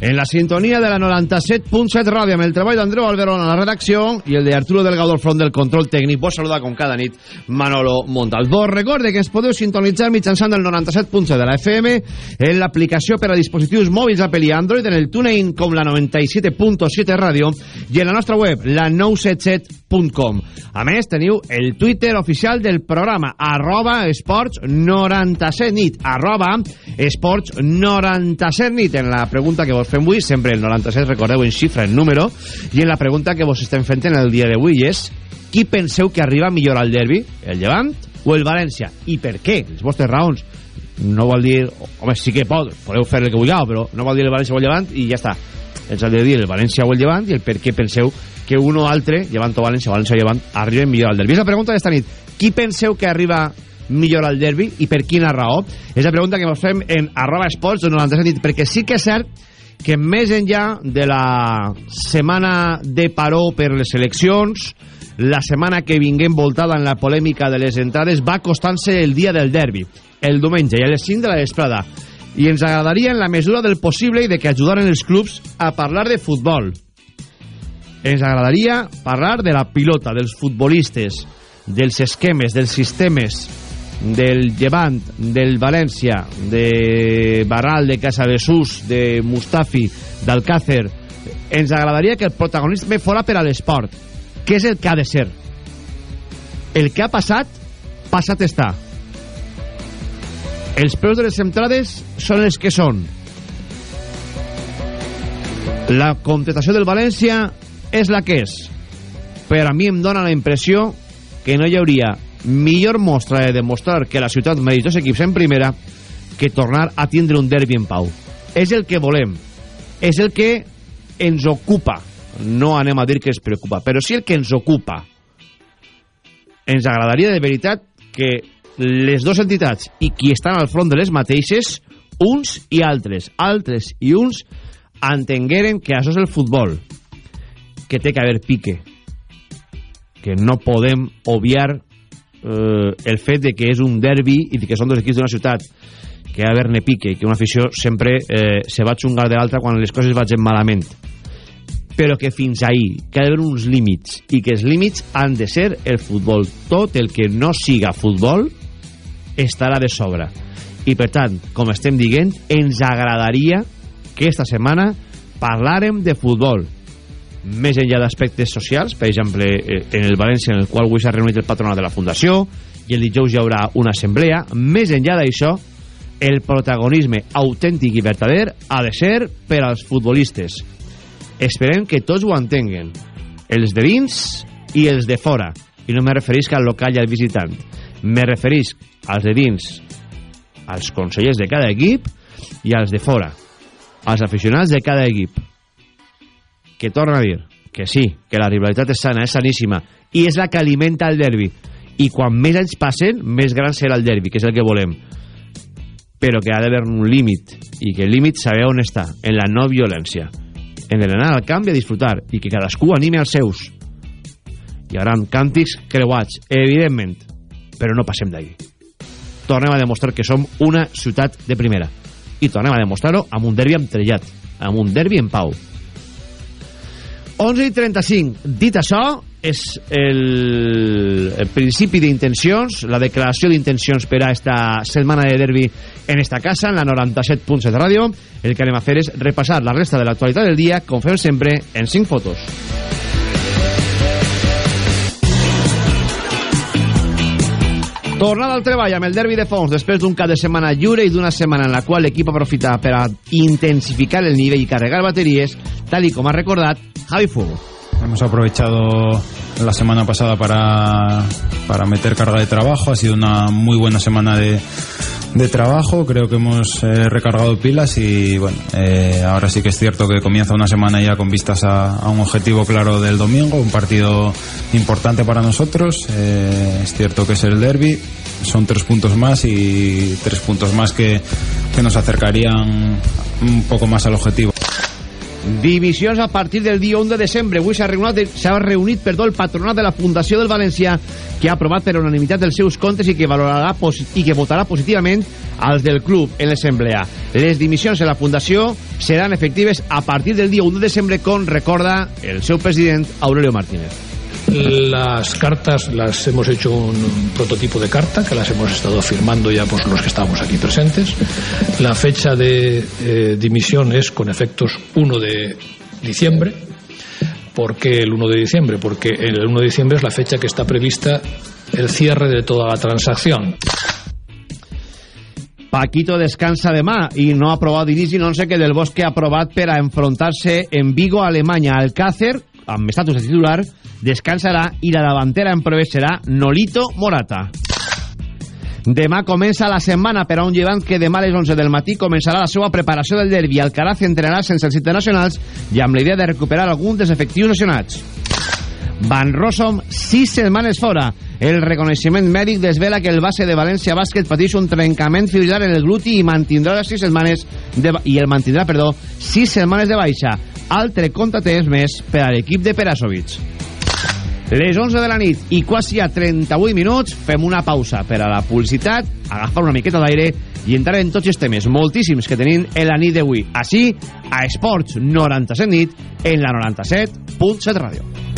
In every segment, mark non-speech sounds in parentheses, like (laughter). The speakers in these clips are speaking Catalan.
en la sintonia de la 97.7 ràdio amb el treball d'Andreu Alberón a la redacció i el de Arturo Delgado al front del control tècnic. Vos saluda com cada nit Manolo Montal. Vos recorde que ens podeu sintonitzar mitjançant el 97.7 de la FM en l'aplicació per a dispositius mòbils Apple i Android en el TuneIn com la 97.7 ràdio i en la nostra web la 977.com. A més, teniu el Twitter oficial del programa arroba esports 97 nit arroba esports 97 nit en la pregunta que vos fem avui, sempre el 97, recordeu, en xifra, en número, i en la pregunta que vos estem fent en el dia d'avui és qui penseu que arriba millor al derbi, el Llevant o el València? I per què? Les vostres raons. No vol dir... Home, sí que pot, podeu fer el que vulgueu, però no vol dir el València o el Llevant i ja està. Ens ha de dir el València o el Llevant i el per què penseu que un o altre, Llevant o València, València o Llevant, arriben millor al derbi. És la pregunta d'esta nit. Qui penseu que arriba millor al derbi i per quina raó? És la pregunta que ens fem en arroba esports de 97 nit, perquè sí que és cert que més enllà de la setmana de paró per les eleccions, la setmana que vingué envoltada en la polèmica de les entrades va acostant-se el dia del derbi, el diumenge, i a les 5 de la vesprada. I ens agradaria, en la mesura del possible, i de que ajudaren els clubs a parlar de futbol. Ens agradaria parlar de la pilota, dels futbolistes, dels esquemes, dels sistemes, del Llevant, del València, de Barral, de Casadesús, de Mustafi, d'Alcácer, ens agradaria que el protagonisme fora per a l'esport. Què és el que ha de ser? El que ha passat, passat està. Els preus de les entrades són els que són. La contratació del València és la que és. Per a mi em dóna la impressió que no hi hauria millor mostra de demostrar que la ciutat mereix dos equips en primera que tornar a tindre un derbi en pau. És el que volem. És el que ens ocupa. No anem a dir que ens preocupa, però sí el que ens ocupa. Ens agradaria de veritat que les dues entitats i qui estan al front de les mateixes, uns i altres, altres i uns, entengueren que això és el futbol, que té que haver pique, que no podem obviar eh, el fet de que és un derbi i que són dos equips d'una ciutat que ha d'haver-ne pique que una afició sempre eh, se va xungar de l'altra quan les coses vagin malament. Però que fins ahir que ha d'haver uns límits i que els límits han de ser el futbol. Tot el que no siga futbol estarà de sobra i per tant, com estem dient ens agradaria que esta setmana parlàrem de futbol més enllà d'aspectes socials, per exemple, eh, en el València, en el qual avui s'ha reunit el patronat de la Fundació, i el dijous hi haurà una assemblea, més enllà d'això, el protagonisme autèntic i verdader ha de ser per als futbolistes. Esperem que tots ho entenguen, els de dins i els de fora, i no me referisc al local i al visitant, me referisc als de dins, als consellers de cada equip i als de fora, als aficionats de cada equip que torna a dir que sí, que la rivalitat és sana, és saníssima, i és la que alimenta el derbi. I quan més anys passen, més gran serà el derbi, que és el que volem. Però que ha d'haver un límit, i que el límit sabeu on està, en la no violència. En l'anar al camp i a disfrutar, i que cadascú anime als seus. Hi haurà càntics creuats, evidentment, però no passem d'ahí. Tornem a demostrar que som una ciutat de primera. I tornem a demostrar-ho amb un derbi entrellat, amb un derbi en pau. 11 i 35. Dit això, és el, el principi d'intencions, la declaració d'intencions per a esta setmana de derbi en esta casa, en la 97.7 de ràdio. El que anem a fer és repassar la resta de l'actualitat del dia, com fem sempre, en 5 fotos. Tornada al treball amb el derbi de fons després d'un cap de setmana lliure i d'una setmana en la qual l'equip aprofita per a intensificar el nivell i carregar bateries, tal y como ha recordat Javi Fuego. Hemos aprovechado la semana pasada para, para meter carga de trabajo. Ha sido una muy buena semana de, de trabajo, creo que hemos eh, recargado pilas y bueno, eh, ahora sí que es cierto que comienza una semana ya con vistas a, un objetivo claro del domingo, un partido importante para nosotros, eh, es cierto que es el derby, son tres puntos más y tres puntos más que, que nos acercarían un poco más al objetivo. Divisions a partir del dia 1 de desembre. Avui s'ha reunit, reunit perdó, el patronat de la Fundació del València que ha aprovat per unanimitat els seus comptes i que valorarà i que votarà positivament als del club en l'assemblea. Les dimissions en la Fundació seran efectives a partir del dia 1 de desembre, com recorda el seu president Aurelio Martínez. Las cartas las hemos hecho un prototipo de carta que las hemos estado firmando ya pues los que estamos aquí presentes. La fecha de eh, dimisión es con efectos 1 de diciembre. ¿Por qué el 1 de diciembre? Porque el 1 de diciembre es la fecha que está prevista el cierre de toda la transacción. Paquito descansa demà i no ha aprovat no sé què del Bosque ha aprovat per en Vigo, Alemanya. Alcácer, amb estatus de titular, descansarà i la davantera en proves serà Nolito Morata. Demà comença la setmana per a un llevant que demà a les 11 del matí començarà la seva preparació del derbi. Alcaraz entrenarà sense els internacionals i amb la idea de recuperar algun dels efectius nacionals. Van Rossum, sis setmanes fora. El reconeixement mèdic desvela que el base de València Bàsquet pateix un trencament fibrilar en el gluti i mantindrà les sis setmanes de, i el mantindrà, perdó, sis setmanes de baixa. Altre contratemps més per a l'equip de Perasovic. Les 11 de la nit i quasi a 38 minuts fem una pausa per a la publicitat, agafar una miqueta d'aire i entrar en tots els temes moltíssims que tenim en la nit d'avui. Així, a Esports 97 nit, en la 97.7 ràdio.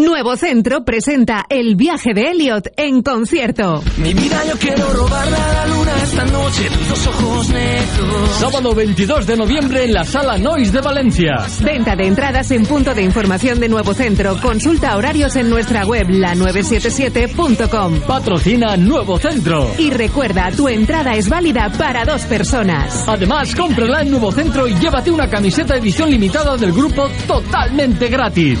Nuevo Centro presenta el viaje de Elliot en concierto. Mi vida yo quiero robarle a la luna esta noche tus dos ojos negros. Sábado 22 de noviembre en la Sala Nois de Valencia. Venta de entradas en punto de información de Nuevo Centro. Consulta horarios en nuestra web la977.com. Patrocina Nuevo Centro. Y recuerda, tu entrada es válida para dos personas. Además, cómprala en Nuevo Centro y llévate una camiseta edición limitada del grupo totalmente gratis.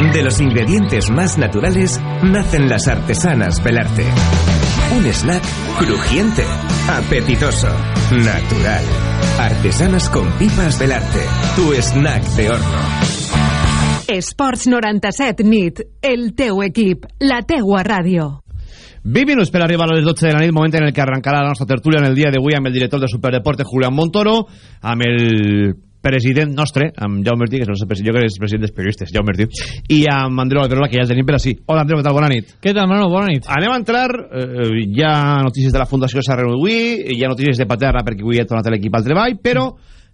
De los ingredientes más naturales nacen las artesanas Belarte. Un snack crujiente, apetitoso, natural. Artesanas con pipas Belarte, tu snack de horno. Esports 97 nit, el teu equip, la teua ràdio. 20 minuts per arribar a les 12 de la nit, moment en el que arrencarà la nostra tertúlia en el dia d'avui amb el director de Superdeporte, Julián Montoro, amb el president nostre, amb Jaume Martí, que és el nostre president, jo crec que és president dels periodistes, Jaume Martí, i amb Andreu Alberola, que ja el tenim per així. Hola, Andreu, què tal? Bona nit. Què tal, Manolo? Bona nit. Anem a entrar, eh, hi ha notícies de la Fundació s'ha reunit avui, hi ha notícies de Paterra perquè avui ha tornat l'equip al treball, però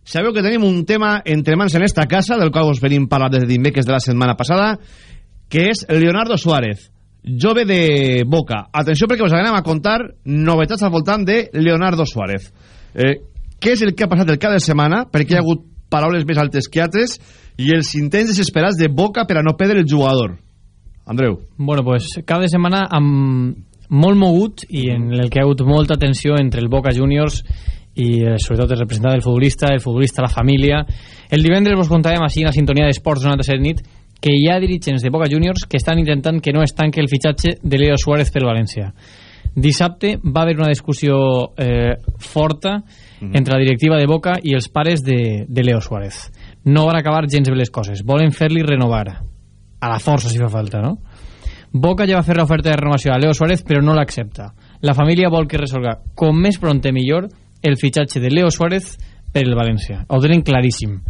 sabeu que tenim un tema entre mans en esta casa, del qual us venim parlant des de dimecres de la setmana passada, que és Leonardo Suárez, jove de Boca. Atenció perquè us anem a contar novetats al voltant de Leonardo Suárez. Eh, què és el que ha passat el cap de setmana? Perquè hi ha hagut paraules més altes que altres i els intents desesperats de Boca per a no perdre el jugador. Andreu. Bueno, pues cada setmana amb molt mogut i en el que ha hagut molta tensió entre el Boca Juniors i eh, sobretot el representant del futbolista, el futbolista, la família. El divendres vos contàvem així en la sintonia d'Esports 97 nit que hi ha dirigents de Boca Juniors que estan intentant que no es tanque el fitxatge de Leo Suárez pel València. Dissabte va haver una discussió eh, forta entre la directiva de Boca i els pares de, de Leo Suárez. No van acabar gens bé les coses. Volen fer-li renovar. A la força, si fa falta, no? Boca ja va fer l'oferta de renovació a Leo Suárez, però no l'accepta. La família vol que resolga, com més pronte millor, el fitxatge de Leo Suárez per el València. Ho tenen claríssim.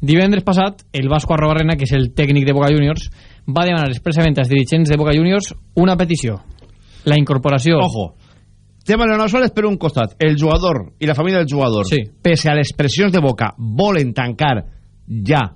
Divendres passat, el Vasco Arrobarrena, que és el tècnic de Boca Juniors, va demanar expressament als dirigents de Boca Juniors una petició. La incorporació... Ojo, tema Leonardo Suárez per un costat, el jugador i la família del jugador, Sí. pese a les pressions de Boca, volen tancar ja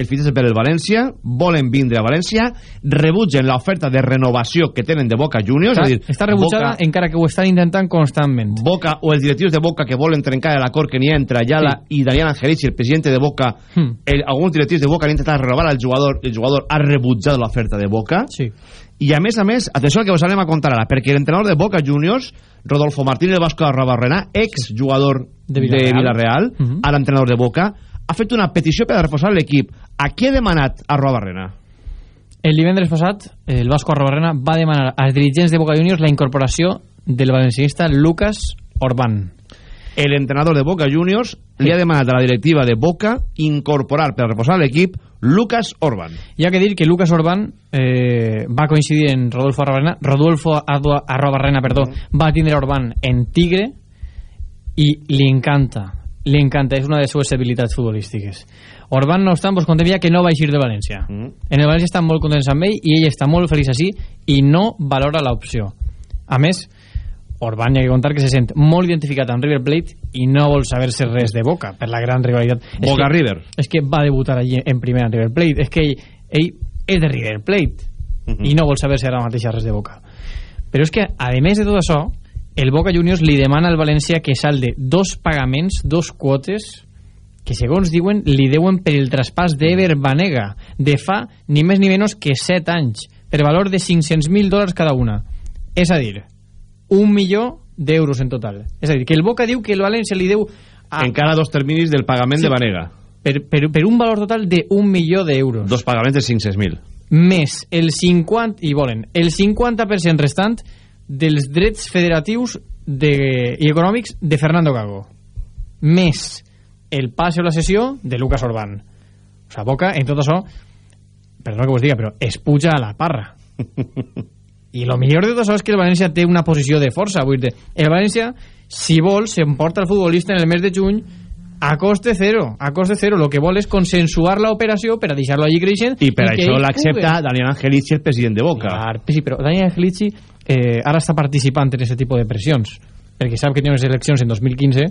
el fitxatge per el València, volen vindre a València, rebutgen l'oferta de renovació que tenen de Boca Juniors, Està, és dir, està rebutjada Boca, encara que ho estan intentant constantment. Boca o els directius de Boca que volen trencar l'acord que n'hi ha entre Ayala i Daniel Angelici, el president de Boca, Hmm. el, alguns directius de Boca han intentat renovar al jugador, el jugador ha rebutjat l'oferta de Boca, Sí. I a més a més, atenció al que us anem a contar ara, perquè l'entrenador de Boca Juniors, Rodolfo Martínez Vasco de Rabarrena, ex jugador De de Villarreal. Villarreal, Mhm. ara entrenador de Boca, ha fet una petició per a reforçar l'equip. A qui ha demanat a Rabarrena? El divendres passat, el Vasco Arrobarrena va demanar als dirigents de Boca Juniors la incorporació del valencianista Lucas Orbán. El entrenador de Boca Juniors li ha demanat a la directiva de Boca incorporar per reforçar l'equip Lucas Orban. Hi ha que dir que Lucas Orbán eh, va coincidir en Rodolfo Arrobarrena, Rodolfo Arrobarrena, perdó, va tindre Orbán en Tigre i li encanta, li encanta, és una de les seves habilitats futbolístiques. Orbán, no obstant, vos contem ja que no va eixir de València. Mm. En el València estan molt contents amb ell i ell està molt feliç així i no valora l'opció. A més, Orbán hi ha que contar que se sent molt identificat amb River Plate i no vol saber-se res de Boca per la gran rivalitat. És Boca que- River. és que va debutar allí en primera en River Plate és que ell, ell és de River Plate Mhm. i no vol saber si ara mateix res de Boca però és que a més de tot això el Boca Juniors li demana al València que salde dos pagaments, dos quotes que segons diuen li deuen per el traspàs d'Ever Banega de fa ni més ni menys que 7 anys per valor de 500.000 dòlars cada una és a dir un milió d'euros en total és a dir, que el Boca diu que el València li deu a, Encara dos terminis del pagament Sí. de Vanega. per, per, per un valor total de un milió d'euros Dos pagaments de 500.000. més el 50 i volen el 50% restant dels drets federatius de, i econòmics de Fernando Gago més el passe o la sessió de Lucas Orbán o sigui, Boca en tot això perdó que vos diga però es puja a la parra (laughs) i el millor de tot és que el València té una posició de força vull dir, el València si vol s'emporta el futbolista en el mes de juny a coste cero, a coste cero. Lo que vol és consensuar la operació per a deixar-lo allí creixent I per que això l'accepta. Daniel Angelici, el president de Boca. Clar, sí, però Daniel Angelici eh, ara està participant en aquest tipus de pressions perquè sap que té unes eleccions en 2015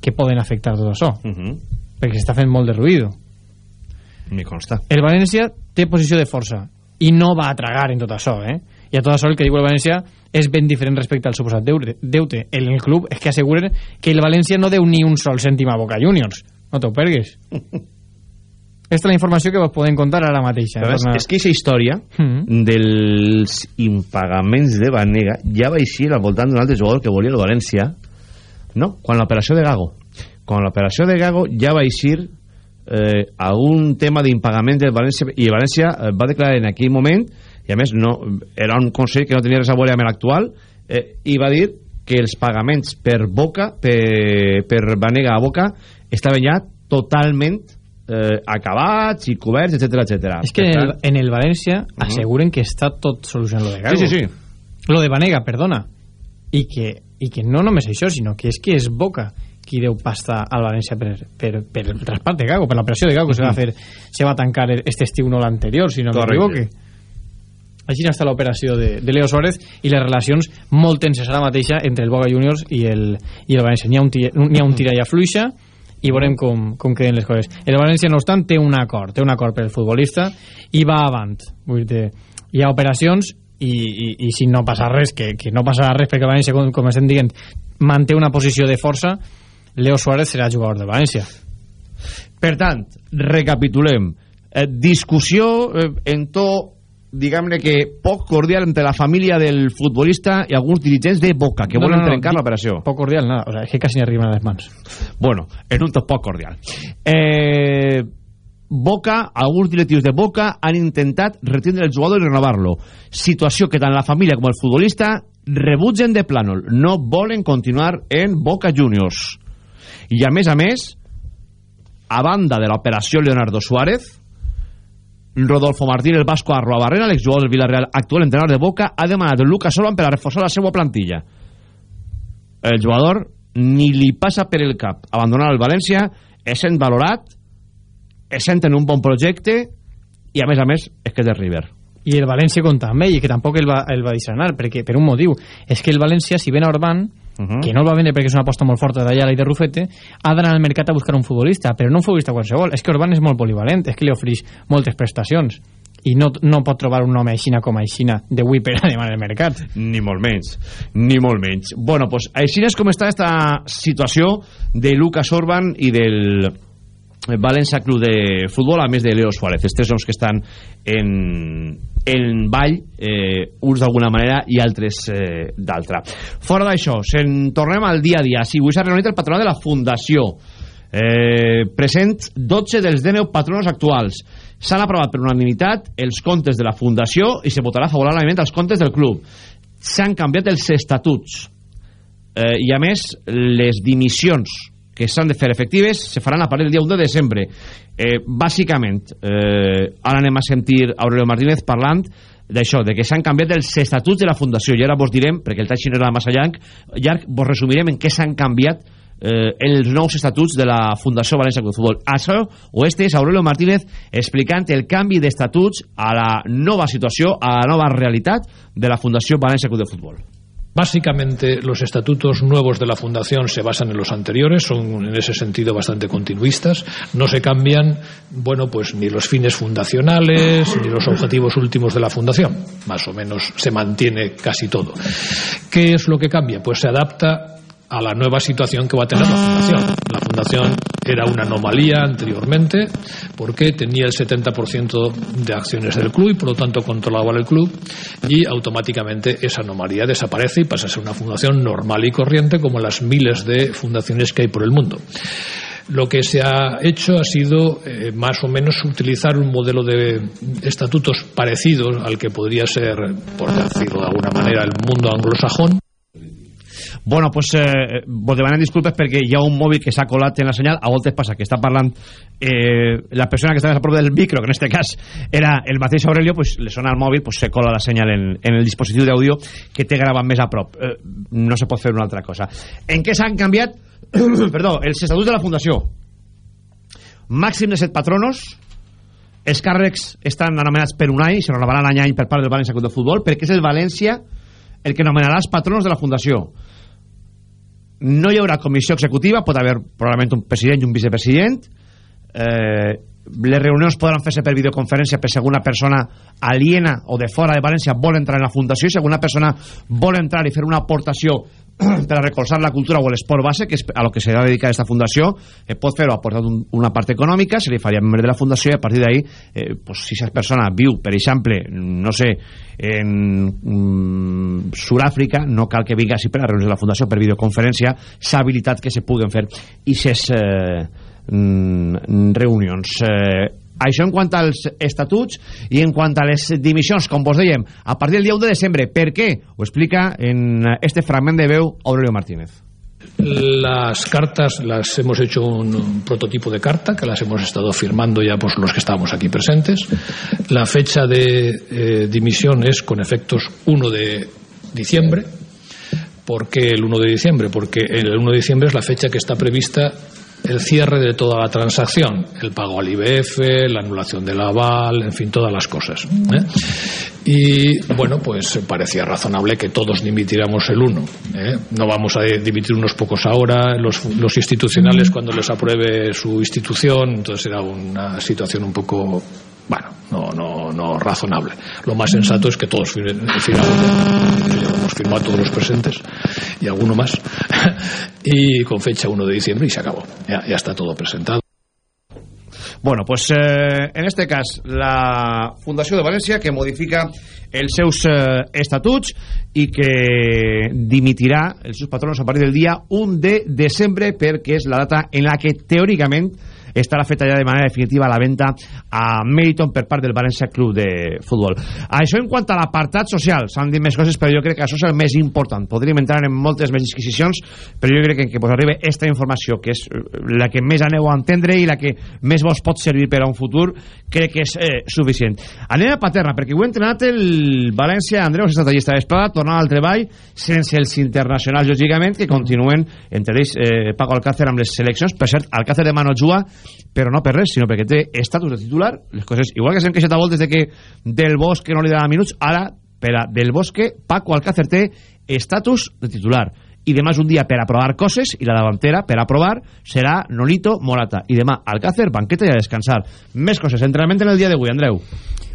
que poden afectar tot això Uh -huh. perquè s'està fent molt de ruïdo Me consta. el València té posició de força i no va a tragar en tot això eh? I a tot això el que diu el València és ben diferent respecte al suposat deute, en el club és que asseguren que el València no deu ni un sol cèntim a Boca Juniors. No t'ho pergues (laughs) Esta és la informació que vos podem contar ara mateixa. Però és, que aquesta història Mhm. dels impagaments de Vanega ja va eixir al voltant d'un altre jugador que volia el València no, quan l'operació de Gago. Quan l'operació de Gago ja va eixir eh, a un tema d'impagament del València i el València eh, va declarar en aquell moment i a més no, era un consell que no tenia res a veure amb l'actual eh, i va dir que els pagaments per Boca per, per Vanega a Boca estaven ja totalment eh, acabats i coberts, etc etc. És que en el, en el València asseguren que està tot solucionat lo de Gago. Sí, sí, sí. Lo de Vanega, perdona. I que, I que no només això, sinó que és que és Boca qui deu pasta al València per, per, per el traspàs de Gago, per l'operació de Gago que se va fer, se va tancar este estiu no l'anterior, si no m'equivoque. Així està l'operació de, de Leo Suárez i les relacions molt tenses ara mateixa entre el Boca Juniors i el, i el València. N'hi ha un, tira, ha un tira i i veurem com, com queden les coses. El València, no obstant, té un acord, té un acord per el futbolista i va avant. Vull dir, hi ha operacions i, i, i si no passa res, que, que no passarà res perquè el València, com, com estem dient, manté una posició de força, Leo Suárez serà jugador del València. Per tant, recapitulem. Eh, discussió eh, en to, diguem-ne que poc cordial entre la família del futbolista i alguns dirigents de Boca, que No, volen no, no, trencar l'operació. Poc cordial, nada. O sea, es que casi ni arriban a les mans. Bueno, en un to poc cordial. Eh, Boca, alguns directius de Boca han intentat retindre el jugador i renovar-lo. Situació que tant la família com el futbolista rebutgen de plànol, no volen continuar en Boca Juniors. I a més a més, a banda de l'operació Leonardo Suárez, Rodolfo Martín, el Vasco Arroabarrena, l'exjugador del Villarreal, actual entrenador de Boca, ha demanat Lucas Orban per a reforçar la seva plantilla. El jugador ni li passa per el cap. Abandonar el València, essent valorat, essent en un bon projecte i a més a més és que és de River. I el València compta amb ell i que tampoc el va, el va deixar anar perquè, per un motiu, és que el València si ven a Orban Uh -huh. que no el va vendre perquè és una aposta molt forta d'allà i de Rufete, ha d'anar al mercat a buscar un futbolista, però no un futbolista qualsevol. És que Orban és molt polivalent, és que li ofereix moltes prestacions. I no, no pot trobar un home aixina com aixina d'avui per (laughs) a demanar el mercat. Ni molt menys, ni molt menys. Bueno, pues així és com està esta situació de Lucas Orban i del València Club de Futbol a més de Leo Suárez, els tres homes que estan en, en ball eh, uns d'alguna manera i altres eh, d'altra. Fora d'això, se'n tornem al dia a dia. Si avui s'ha reunit el patronat de la Fundació. Eh, present 12 dels 19 patronos actuals. S'han aprovat per unanimitat els comptes de la Fundació i se votarà favorablement els comptes del club. S'han canviat els estatuts. Eh, i a més les dimissions que s'han de fer efectives se faran a partir del dia 1 de desembre eh, bàsicament eh, ara anem a sentir Aurelio Martínez parlant d'això, de que s'han canviat els estatuts de la Fundació i ara vos direm, perquè el taxi no era massa llarg, llarg vos resumirem en què s'han canviat eh, els nous estatuts de la Fundació València Club de Futbol. Això o este és Aurelio Martínez explicant el canvi d'estatuts a la nova situació, a la nova realitat de la Fundació València Club de Futbol. Básicamente, los estatutos nuevos de la Fundación se basan en los anteriores, son en ese sentido bastante continuistas. No se cambian, bueno, pues ni los fines fundacionales ni los objetivos últimos de la Fundación. Más o menos se mantiene casi todo. ¿Qué es lo que cambia? Pues se adapta a la nueva situación que va a tener la Fundación. La Fundación era una anomalía anteriormente porque tenía el 70% de acciones del club y por lo tanto controlaba el club y automáticamente esa anomalía desaparece y pasa a ser una fundación normal y corriente como las miles de fundaciones que hay por el mundo. Lo que se ha hecho ha sido eh, más o menos utilizar un modelo de estatutos parecido al que podría ser, por decirlo de alguna manera, el mundo anglosajón. Bueno, pues eh, vos demanem disculpes perquè hi ha un mòbil que s'ha colat en la senyal. A voltes passa que està parlant eh, la persona que està més a prop del micro, que en este cas era el mateix Aurelio, pues le sona al mòbil, pues se cola la senyal en, en el dispositiu d'àudio que té gravat més a prop. Eh, no se pot fer una altra cosa. En què s'han canviat, (coughs) perdó, els estatuts de la Fundació? Màxim de set patronos, els càrrecs estan anomenats per un any, se renovaran any any per part del València Club de Futbol, perquè és el València el que nomenarà els patronos de la Fundació no hi haurà comissió executiva, pot haver probablement un president i un vicepresident, eh, les reunions podran fer-se per videoconferència per si alguna persona aliena o de fora de València vol entrar en la fundació i si alguna persona vol entrar i fer una aportació (clears throat) per a recolzar la cultura o l'esport base, que és a lo que s'ha de dedicar aquesta fundació, eh, pot fer-ho aportant un, una part econòmica, se li faria membre de la fundació i a partir d'ahí, eh, pues, si aquesta persona viu, per exemple, no sé, en mm, Sud-àfrica, no cal que vingui així per a reunions de la fundació per videoconferència, s'ha habilitat que se puguen fer. I ses eh, mm, reunions. Eh, això en quant als estatuts i en quant a les dimissions, com vos dèiem, a partir del dia 1 de desembre. Per què? Ho explica en este fragment de veu Aurelio Martínez. Las cartas las hemos hecho un prototipo de carta que las hemos estado firmando ya pues los que estábamos aquí presentes. La fecha de eh, dimisión es con efectos 1 de diciembre. ¿Por qué el 1 de diciembre? Porque el 1 de diciembre es la fecha que está prevista el cierre de toda la transacción, el pago al IBF, la anulación del aval, en fin, todas las cosas. ¿eh? Y bueno, pues parecía razonable que todos dimitiéramos el uno. ¿eh? No vamos a dimitir unos pocos ahora, los, los institucionales cuando les apruebe su institución, entonces era una situación un poco bueno, no, no, no razonable. Lo más sensato es que todos finalmente hemos firmado todos los presentes y alguno más (laughs) y con fecha 1 de diciembre y se acabó. Ya, ya está todo presentado. Bueno, pues eh, en este cas la Fundació de València que modifica els seus eh, estatuts i que dimitirà els seus patrons a partir del dia 1 de desembre perquè és la data en la que teòricament estarà feta ja de manera definitiva la venda a Meriton per part del València Club de Futbol. Això en quant a l'apartat social, s'han dit més coses, però jo crec que això és el més important. Podríem entrar en moltes més disquisicions, però jo crec que què vos arriba esta informació, que és la que més aneu a entendre i la que més vos pot servir per a un futur, crec que és eh, suficient. Anem a Paterna, perquè ho ha entrenat el València, Andreu, s'ha estat allí esta vesprada, tornant al treball, sense els internacionals, lògicament, que continuen, entre ells, eh, Paco Alcácer amb les seleccions. Per cert, Alcácer demà no juga, però no per res, sinó perquè té estatus de titular, les coses, igual que s'hem queixat a voltes de que del Bosque no li dava minuts, ara, per a del Bosque, Paco Alcácer té estatus de titular. I demà és un dia per a provar coses i la davantera per a provar serà Nolito Morata. I demà Alcácer, banqueta i a descansar. Més coses, entrenament en el dia d'avui Andreu.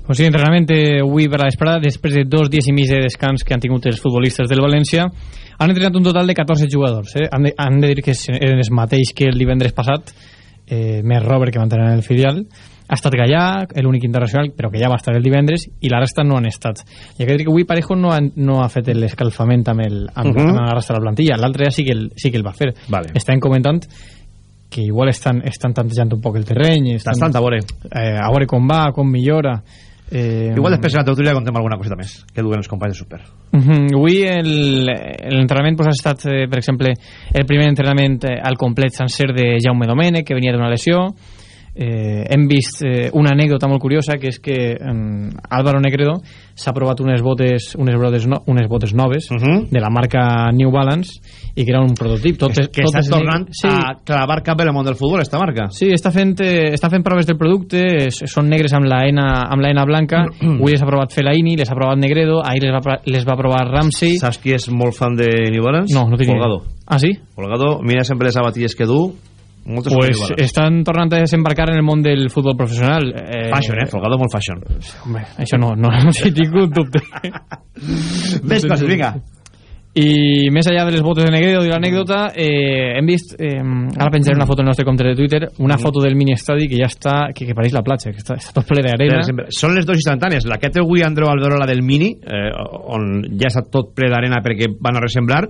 Pues sí, entrenament avui per la vesprada després de dos dies i mig de descans que han tingut els futbolistes del València han entrenat un total de 14 jugadors eh? han, de, han de dir que eren els mateix que el divendres passat eh, més Robert que va entrenar en el filial ha estat Gallà, l'únic internacional, però que ja va estar el divendres, i la resta no han estat. I aquest que avui Parejo no ha, no ha fet l'escalfament amb, el, amb, uh -huh. amb la resta de la plantilla, l'altre ja sí que, el, sí que el va fer. Vale. Estan comentant que igual estan, estan tantejant un poc el terreny, estan, estan a veure. Eh, a veure com va, com millora... Eh, Igual després en la tertúlia contem alguna coseta més que duen els companys de Super. Uh -huh. Avui l'entrenament pues, ha estat, eh, per exemple, el primer entrenament eh, al complet sencer de Jaume Domènech, que venia d'una lesió, eh, hem vist eh, una anècdota molt curiosa que és que eh, Álvaro Negredo s'ha provat unes botes unes botes, no, unes botes noves uh -huh. de la marca New Balance i que era un prototip tot que, que està tornant sí. a clavar cap el món del futbol esta marca sí, està fent, eh, està fent proves del producte es, són negres amb la ena, amb la ena blanca (clears throat) avui les ha provat Fellaini, les ha provat Negredo ahir les va, les va provar Ramsey saps qui és molt fan de New Balance? no, no tinc Folgado ah sí? Folgado mira sempre les sabatilles que du moltes pues estan tornant a desembarcar en el món del futbol professional eh, fashion, eh? Folgado molt fashion. Home, això no, no, no si tinc un dubte. (laughs) Més coses, vinga. I més allà de les botes de Negredo i l'anècdota eh, hem vist eh, ara penjaré una foto en el nostre compte de Twitter una mm. foto del mini estadi que ja està que, que pareix la platja, que està, està tot ple d'arena. són les dues instantànies, la que té avui Andreu Albero la del mini eh, on ja està tot ple d'arena perquè van a ressemblar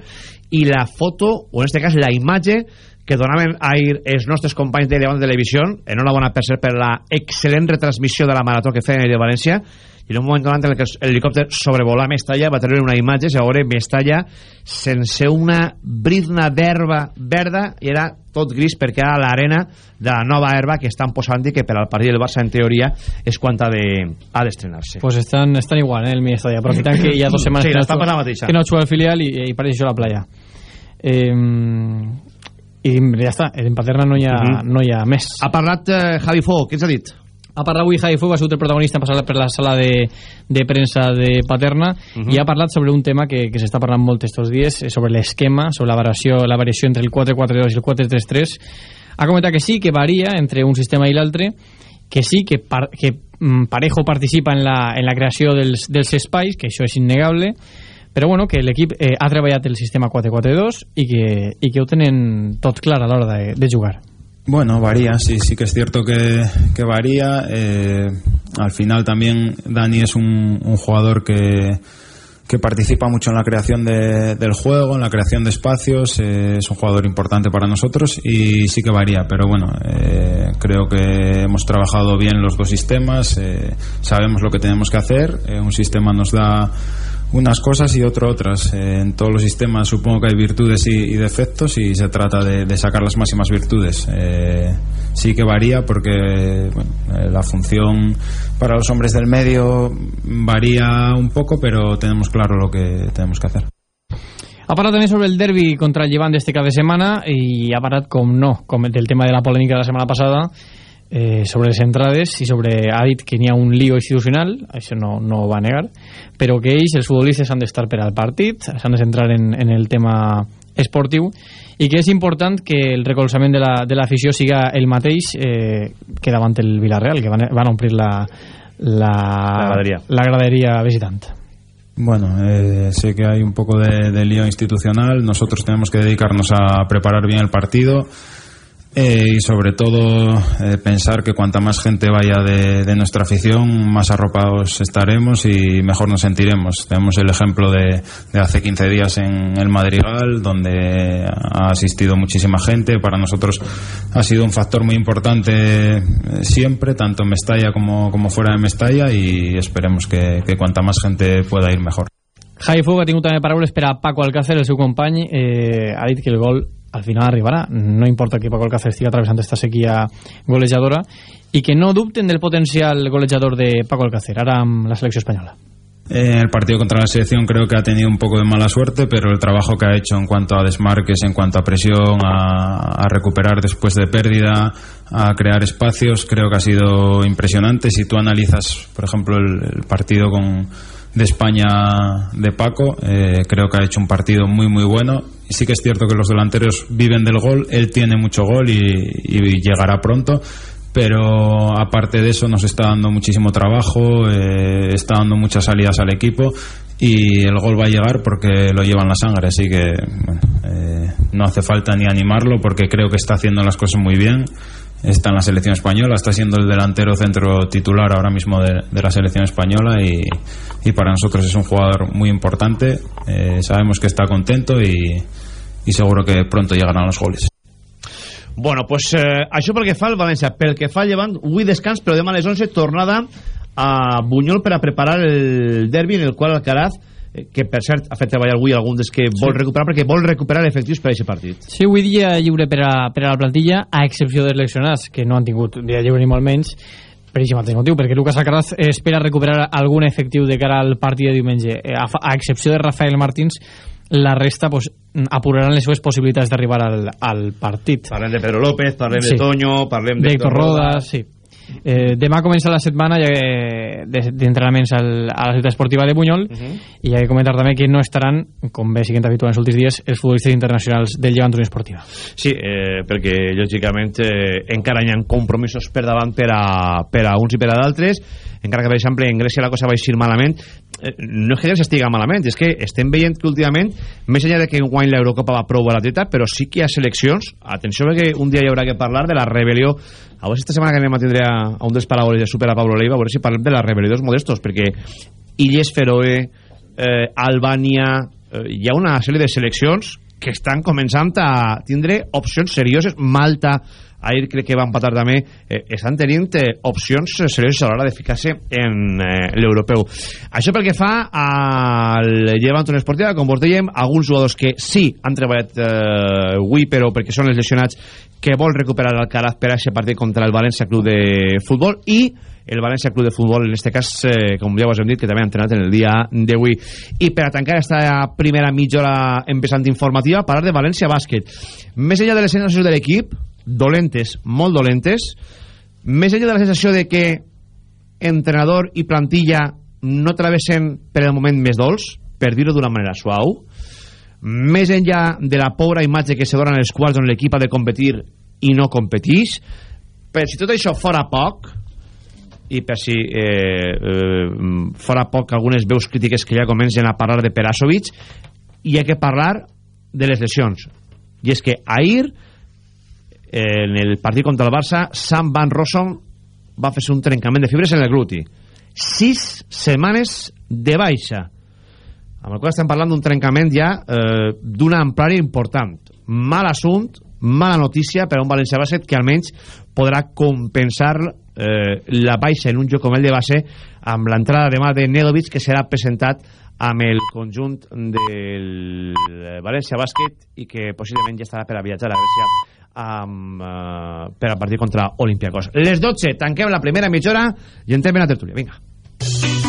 i la foto, o en este cas la imatge que donaven ahir els nostres companys de Llevant Televisió enhorabona per ser per la excel·lent retransmissió de la marató que feien de València i en un moment donat en què l'helicòpter sobrevolà Mestalla va treure una imatge a veure Mestalla sense una brizna d'herba verda i era tot gris perquè era l'arena de la nova herba que estan posant i que per al partit del Barça en teoria és quan ha d'estrenar-se. De, pues estan, estan igual eh, el Mestalla aprofitant que hi ha dues setmanes sí, que, no, que no juga al filial i, i pareix això a la playa. Eh, i ja està, en Paterna no hi ha, uh -huh. no hi ha més ha parlat eh, Javi Fo, què ens ha dit? ha parlat avui Javi Fo, ha sigut el protagonista passat per la sala de, de premsa de Paterna uh -huh. i ha parlat sobre un tema que, que s'està parlant molt estos dies, eh, sobre l'esquema sobre la variació, la variació entre el 4-4-2 i el 4-3-3 ha comentat que sí, que varia entre un sistema i l'altre que sí, que, par, que mm, Parejo participa en la, en la creació dels, dels espais, que això és innegable però bueno, que l'equip eh, ha treballat el sistema 4-4-2 i, que, i que ho tenen tot clar a l'hora de, de jugar. Bueno, varía, sí, sí que es cierto que, que varía. Eh, al final también Dani es un, un jugador que, que participa mucho en la creación de, del juego, en la creación de espacios, eh, es un jugador importante para nosotros y sí que varía, pero bueno, eh, creo que hemos trabajado bien los dos sistemas, eh, sabemos lo que tenemos que hacer, eh, un sistema nos da unas cosas y otro otras. Eh, en todos los sistemas supongo que hay virtudes y, y defectos y se trata de, de, sacar las máximas virtudes. Eh, sí que varía porque eh, la función para los hombres del medio varía un poco, pero tenemos claro lo que tenemos que hacer. Ha parlat també sobre el derbi contra el Llevant d'este cap de setmana i ha parlat, com no, com del tema de la polèmica de la setmana passada eh, sobre les entrades i sobre ha dit que n'hi ha un lío institucional això no, no ho va negar però que ells, els futbolistes, han d'estar per al partit s'han de centrar en, en el tema esportiu i que és important que el recolzament de l'afició la, siga el mateix eh, que davant el Villarreal que van, van omplir la, la, la, graderia. la graderia visitant Bueno, eh, sé que hay un poco de, de lío institucional. Nosotros tenemos que dedicarnos a preparar bien el partido Eh, y sobre todo eh, pensar que cuanta más gente vaya de, de, nuestra afición, más arropados estaremos y mejor nos sentiremos. Tenemos el ejemplo de, de, hace 15 días en el Madrigal, donde ha asistido muchísima gente. Para nosotros ha sido un factor muy importante eh, siempre, tanto en Mestalla como, como fuera de Mestalla, y esperemos que, que cuanta más gente pueda ir mejor. Javi Fuga tingut també paraules per a Paco Alcácer, el seu company, eh, ha que el gol al final arribarà, no importa que Paco Alcácer estigui atravessant esta sequia golejadora i que no dubten del potencial golejador de Paco Alcácer, ara amb la selecció espanyola. En el partido contra la selección creo que ha tenido un poco de mala suerte, pero el trabajo que ha hecho en cuanto a desmarques, en cuanto a presión, a, a, recuperar después de pérdida, a crear espacios, creo que ha sido impresionante. Si tú analizas, por ejemplo, el partido con, de España de Paco, eh, creo que ha hecho un partido muy muy bueno. Y sí que es cierto que los delanteros viven del gol, él tiene mucho gol y, llegará pronto, pero aparte de eso nos está dando muchísimo trabajo, eh, está dando muchas salidas al equipo y el gol va a llegar porque lo llevan la sangre, así que bueno, eh, no hace falta ni animarlo porque creo que está haciendo las cosas muy bien está en la selección española, está siendo el delantero centro titular ahora mismo de, de la selección española y, y, para nosotros es un jugador muy importante. Eh, sabemos que está contento y, y, seguro que pronto llegarán los goles. Bueno, pues eh, això pel que fa al València. Pel que fa descans, però demà a les 11 tornada a Bunyol per a preparar el derbi en el qual Alcaraz que per cert ha fet treballar avui algun dels que sí. vol recuperar perquè vol recuperar efectius per a aquest partit. Sí, avui dia lliure per a, per a la plantilla a excepció dels lesionats que no han tingut dia lliure ni molt menys per aquest mateix motiu, perquè Lucas Alcaraz espera recuperar algun efectiu de cara al partit de diumenge. Eh, a, a excepció de Rafael Martins la resta pues, apuraran les seves possibilitats d'arribar al, al partit. Parlem de Pedro López, parlem sí. de Toño parlem de Héctor Rodas, Rodas sí Eh, demà comença la setmana d'entrenaments a la ciutat esportiva de Bunyol uh -huh. i hi ha que comentar també que no estaran, com bé siguent habitual en els últims dies, els futbolistes internacionals del Llevant Unió Esportiva. Sí, eh, perquè lògicament eh, encara hi ha compromisos per davant per a, per a uns i per a d'altres encara que per exemple en Grècia la cosa va eixir malament no és que ja s'estiga malament és que estem veient que últimament més enllà de que guany l'Eurocopa va prou barateta però sí que hi ha seleccions atenció perquè un dia hi haurà que parlar de la rebel·lió. A veure si esta setmana que anem a tindre a, a un dels paraules de Super a Pablo Leiva a veure si parlem de la rebel·lió dels modestos perquè Illes Feroe eh, Albània eh, hi ha una sèrie de seleccions que estan començant a tindre opcions serioses. Malta ahir crec que va empatar també eh, estan tenint eh, opcions serioses a l'hora de ficar-se en eh, l'europeu això pel que fa al Llevant Unió Esportiva com vos dèiem alguns jugadors que sí han treballat eh, avui però perquè són els lesionats que vol recuperar el Caraz per a aquest partit contra el València Club de Futbol i el València Club de Futbol, en este cas, eh, com ja us hem dit, que també ha entrenat en el dia d'avui. I per a tancar esta primera mitja hora empezant informativa, parlar de València Bàsquet. Més enllà de les sensacions de l'equip, dolentes, molt dolentes, més enllà de la sensació de que entrenador i plantilla no travessen per el moment més dolç, per dir-ho d'una manera suau, més enllà de la pobra imatge que se donen els quals on l'equip ha de competir i no competeix, per si tot això fora poc, i per si eh, eh, fora poc algunes veus crítiques que ja comencen a parlar de Perasovic, hi ha que parlar de les lesions. I és que ahir en el partit contra el Barça, Sam Van Rossum va fer un trencament de fibres en el gluti. Sis setmanes de baixa. Amb el qual estem parlant d'un trencament ja eh, d'una amplària important. Mal assunt, mala notícia per a un València Bàsquet que almenys podrà compensar eh, la baixa en un joc com el de base amb l'entrada demà de Nedovic que serà presentat amb el conjunt del València Bàsquet i que possiblement ja estarà per a viatjar a Grècia amb, uh, per a partir contra Olympiacos. Les 12, tanquem la primera mitja hora i entrem en la tertúlia. Vinga.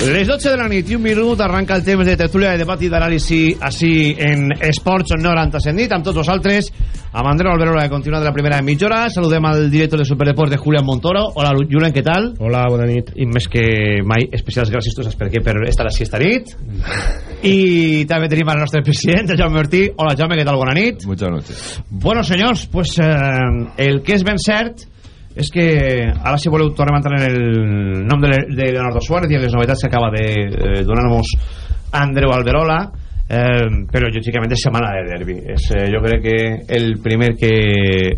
Les 12 de la nit i un minut arranca el temps de tertúlia de debat i d'anàlisi així en Esports 97 nit amb tots vosaltres amb Andreu Alberola que continua de la primera mitja hora. Saludem al director de Superdeports de Julián Montoro. Hola Julián, què tal? Hola, bona nit. I més que mai especials gràcies tu saps per què? Per estar així esta nit. I també tenim al nostre president el Jaume Ortí. Hola Jaume, què tal? Bona nit. Muchas noches. Bueno senyors, pues eh, el que és ben cert és que ara si voleu tornem a entrar en el nom de, de Leonardo Suárez i en les novetats que acaba de eh, donar-nos Andreu Alberola. Eh, però lògicament és setmana de derbi. És, eh, jo crec que el primer que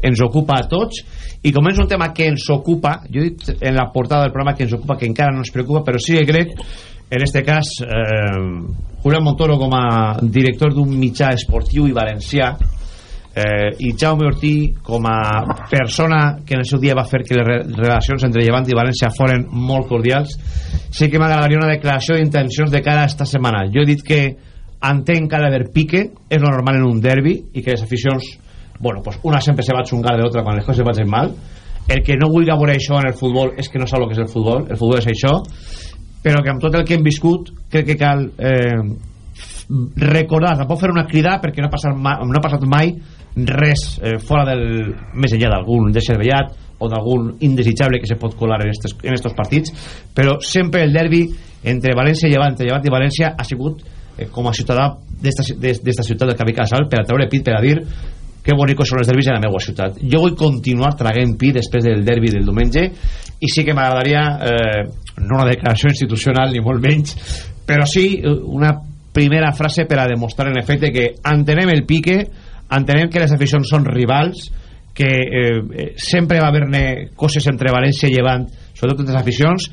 ens ocupa a tots i com és un tema que ens ocupa jo he dit en la portada del programa que ens ocupa que encara no ens preocupa però sí que crec en este cas eh, Julián Montoro com a director d'un mitjà esportiu i valencià eh, i Jaume Ortí com a persona que en el seu dia va fer que les re relacions entre Llevant i València foren molt cordials sí que m'agradaria una declaració d'intencions de cara a esta setmana. Jo he dit que entenc que ha d'haver pique és lo normal en un derbi i que les aficions bueno, pues una sempre se va xungar de l'altra quan les coses vagin mal. El que no vulgui veure això en el futbol és que no sap el que és el futbol. El futbol és això. Però que amb tot el que hem viscut crec que cal eh, recordar, tampoc fer una crida perquè no ha passat mai, no ha passat mai res eh, fora del més enllà d'algun deservellat o d'algun indesitjable que se pot colar en estos, en estos partits però sempre el derbi entre València i Llevant, Llevant i València ha sigut eh, com a ciutadà d'esta ciutat del Camí Casal per a treure pit per a dir que bonicos són els derbis en la meva ciutat jo vull continuar traguent pit després del derbi del diumenge i sí que m'agradaria eh, no una declaració institucional ni molt menys però sí una primera frase per a demostrar en efecte que entenem el pique entenem que les aficions són rivals que eh, sempre va haver-ne coses entre València i Llevant sobretot entre les aficions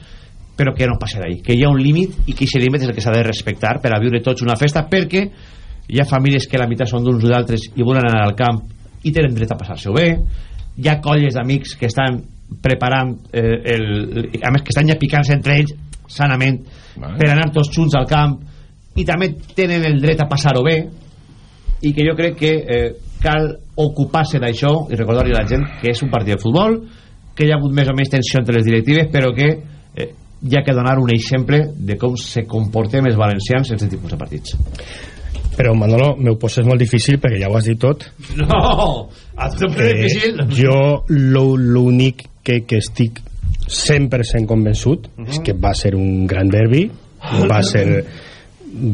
però que no passa d'ahí que hi ha un límit i que aquest límit és el que s'ha de respectar per a viure tots una festa perquè hi ha famílies que la meitat són d'uns o d'altres i volen anar al camp i tenen dret a passar-se-ho bé hi ha colles d'amics que estan preparant eh, el, a més que estan ja picant-se entre ells sanament vale. per anar tots junts al camp i també tenen el dret a passar-ho bé i que jo crec que eh, cal ocupar-se d'això i recordar-li a la gent que és un partit de futbol que hi ha hagut més o menys tensió entre les directives però que eh, hi ha que donar un exemple de com se comportem els valencians en aquest tipus de partits. Però Manolo, meu poses molt difícil perquè ja ho has dit tot. No, a tu és difícil. Jo l'únic que, que estic 100% convençut uh -huh. és que va ser un gran derbi va ser (laughs)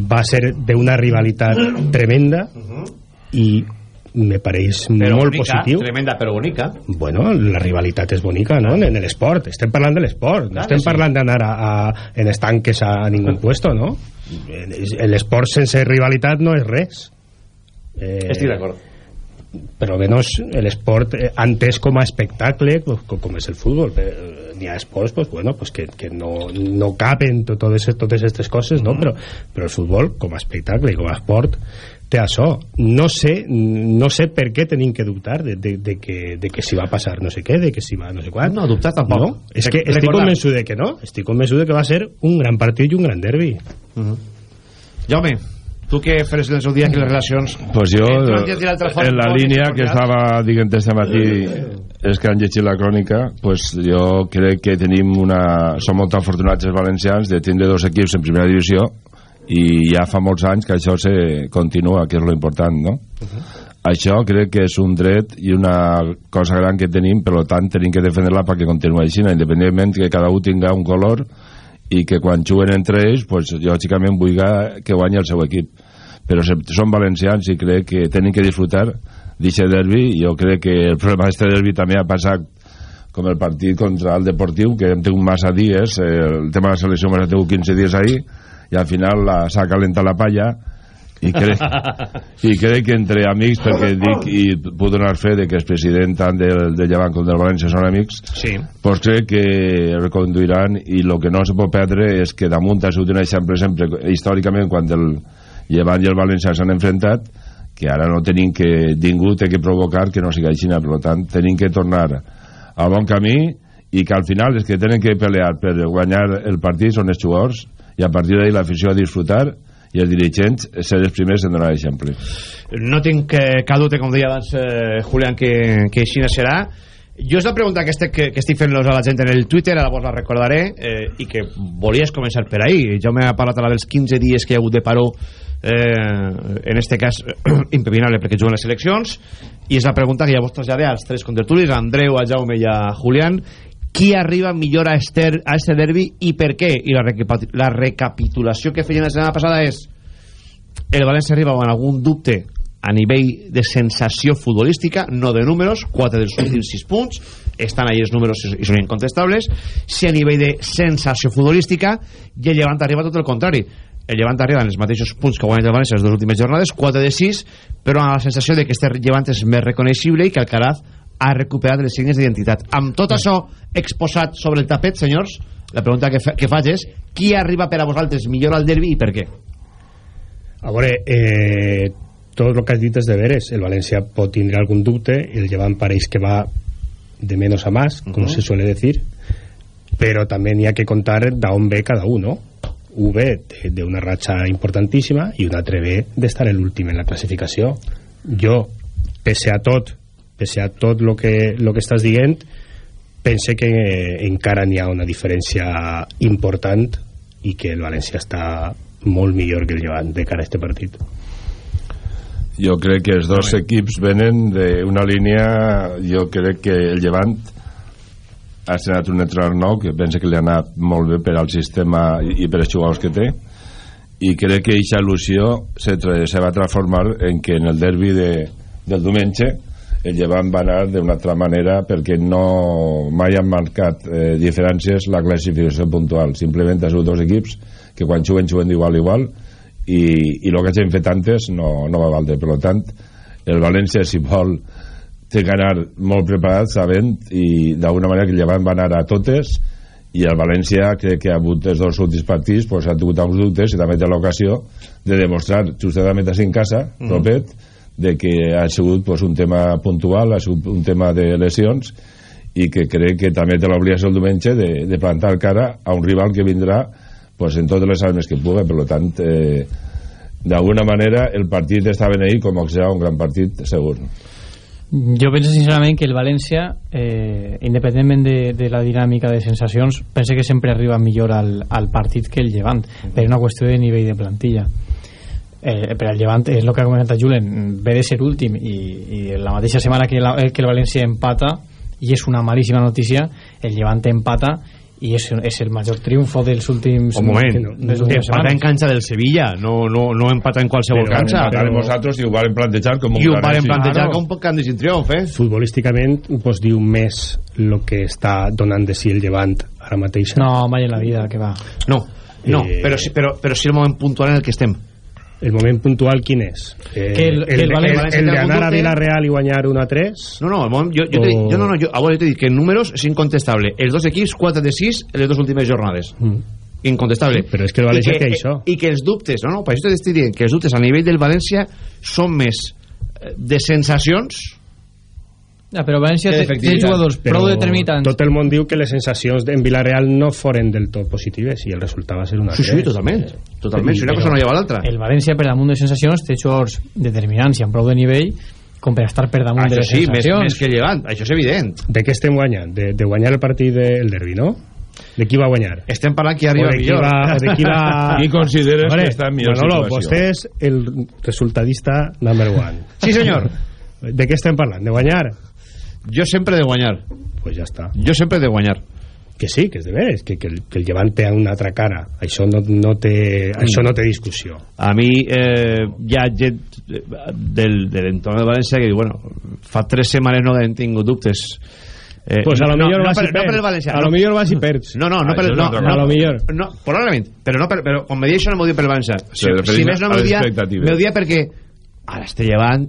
va ser d'una rivalitat tremenda uh -huh. i me pareix però molt bonica, positiu. tremenda però bonica. Bueno, la rivalitat és bonica no? en l'esport, estem parlant de l'esport. No estem parlant d'anar a, a, en estanques a, a ningú (laughs) puesto no? l'esport sense rivalitat no és res. Eh, estic d'acord però almenys l'esport eh, entès com a espectacle com, com és el futbol n'hi ha esports pues, bueno, pues que, que no, no capen totes, totes aquestes coses no? però, però el futbol com a espectacle i com a esport té això no sé, no sé per què tenim que dubtar de, de, de que, de que si va passar no sé què, de que si va no sé quan no, dubtar tampoc. No, és que estic convençut de que no. Estic convençut de que va ser un gran partit i un gran derbi. Uh -huh. Jaume tu que fes el seu dia que les relacions pues jo, en la línia que estava dient este matí és que han llegit la crònica pues jo crec que tenim una som molt afortunats els valencians de tindre dos equips en primera divisió i ja fa molts anys que això se continua que és lo important no? Uh -huh. això crec que és un dret i una cosa gran que tenim per tant tenim que defendre-la perquè continuï així independentment que cada un tinga un color i que quan juguen entre ells pues, lògicament vull que guanyi el seu equip. Però són valencians i crec que tenen que disfrutar d'aquest derbi. Jo crec que el problema d'aquest derbi també ha passat com el partit contra el Deportiu que hem tingut massa dies eh, el tema de la selecció m'ha tingut 15 dies ahir i al final s'ha calentat la palla i crec, (laughs) i crec que entre amics perquè dic i puc donar fe de que el president tant del, del Llevant com del València són amics sí. pues crec que reconduiran i el que no se pot perdre és que damunt ha sigut un exemple sempre històricament quan el Llevant i el València s'han enfrentat que ara no tenim que ningú té que provocar que no sigui així per tant tenim que tornar al bon camí i que al final és que tenen que pelear per guanyar el partit són els jugadors i a partir d'ahir l'afició a disfrutar i els dirigents ser els primers en donar exemple. No tinc eh, cap dubte com deia abans eh, Julián que, que així serà. Jo és la pregunta que, este, que, que estic fent-los a la gent en el Twitter, ara vos la recordaré eh, i que volies començar per ahir. Ja m'he parlat la dels 15 dies que hi ha hagut de paró eh, en este cas (clears throat) impepinable perquè juguen les eleccions i és la pregunta que ja vos traslladé als tres contertulis a Andreu, a Jaume i a Julián qui arriba millor a, este, a este derbi i per què i la, la recapitulació que feien la setmana passada és el València arriba amb algun dubte a nivell de sensació futbolística, no de números, 4 dels últims 6 punts, estan ahí els números i són incontestables, si a nivell de sensació futbolística, i el Llevant arriba tot el contrari. El Llevant arriba en els mateixos punts que guanyat el València les dues últimes jornades, 4 de 6, però amb la sensació de que este Llevant és més reconeixible i que Alcaraz ha recuperat les signes d'identitat. Amb tot això exposat sobre el tapet, senyors, la pregunta que, fa, que faig és qui arriba per a vosaltres millor al derbi i per què? A veure, eh, tot el que has dit és de veres el València pot tindre algun dubte el Llevant pareix que va de menos a más, com uh -huh. se suele decir però també n'hi ha que contar d'on ve cada un, no? Un ve d'una ratxa importantíssima i un altre ve d'estar l'últim en la classificació jo, pese a tot pese a tot el que, lo que estàs dient pense que encara n'hi ha una diferència important i que el València està molt millor que el Llevant de cara a este partit. Jo crec que els dos equips venen d'una línia jo crec que el Llevant ha estrenat un entrenador nou que pensa que li ha anat molt bé per al sistema i per als jugadors que té i crec que aquesta il·lusió se, se va transformar en que en el derbi de, del diumenge el Llevant va anar d'una altra manera perquè no mai han marcat eh, diferències la classificació puntual simplement ha sigut dos equips que quan juguen juguen d'igual a igual i, i el que hagin fet antes no, no va valdre per tant el València si vol té que anar molt preparat sabent i d'alguna manera que el Llevant va anar a totes i el València crec que ha hagut els dos últims partits pues, ha tingut uns dubtes i també té l'ocasió de demostrar justament així en casa mm. propet de que ha sigut pues, un tema puntual ha sigut un tema de lesions i que crec que també té l'obligació el diumenge de, de plantar cara a un rival que vindrà pues, en totes les armes que pugui per tant eh, d'alguna manera el partit està ben ahí com que serà un gran partit segur. Jo penso sincerament que el València eh, independentment de, de la dinàmica de sensacions penso que sempre arriba millor al, al partit que el Llevant per una qüestió de nivell de plantilla eh, per al Llevant és el que ha comentat Julen ve de ser últim i, i la mateixa setmana que, la, que el València empata i és una malíssima notícia el Llevant empata i és, és el major triomfo dels últims un moment, empata en canxa del Sevilla no, no, no empata en qualsevol però, canxa. però, nosaltres i ho vam plantejar com un i ho vam plantejar com un candidíssim triomf eh? futbolísticament pues, diu més el que està donant de si el llevant ara mateix no, mai en la vida que va. No, no eh... però, sí, però, però sí el moment puntual en el que estem el moment puntual quin és? Eh, que el, el, el, el, el, d'anar a Villarreal i guanyar 1 a 3? No, no, el moment, jo, jo, o... dic, jo, no, no, jo, a veure, jo t'he dit que en números és incontestable. Els dos equips, 4 de 6 en les dues últimes jornades. Mm. Incontestable. Sí, però és que el València té això. I que els dubtes, no, no, per això t'estic dient que els dubtes a nivell del València són més eh, de sensacions Ja, però València té, té jugadors però prou determinants. Tot el món diu que les sensacions en Villarreal no foren del tot positives i el resultat va ser una sí, sí, totalment. Totalment, si una cosa no lleva l'altra. El València, per damunt de sensacions, té jugadors determinants i amb prou de nivell com per estar per damunt això de les sí, sensacions. Més, més que llevant, això és evident. De què estem guanyant? De, de guanyar el partit del derbi, no? De qui va guanyar? Estem parlant qui arriba millor. Va, de qui va... (laughs) qui consideres Vale, que està en millor Manolo, situació? vostè és el resultadista number one. Sí, senyor. De què estem parlant? De guanyar? Jo sempre he de guanyar. Pues ja està. Jo sempre he de guanyar. Que sí, que és de veres, que, que, el, que el llevant té una altra cara. Això no, no, té, mm. això no té discussió. A mi eh, hi ha gent del, de l'entorn de València que diu, bueno, fa tres setmanes no hem tingut dubtes. Eh, pues a lo no, millor no, vas per, i perds. No per el València. A lo no. millor vas i perds. No, no, no, ah, per, no, no, a lo millor. No, probablement, però, no per, però quan me dia això no m'ho diu per el València. Si, si més no m'ho dia, m'ho dia perquè ara este llevant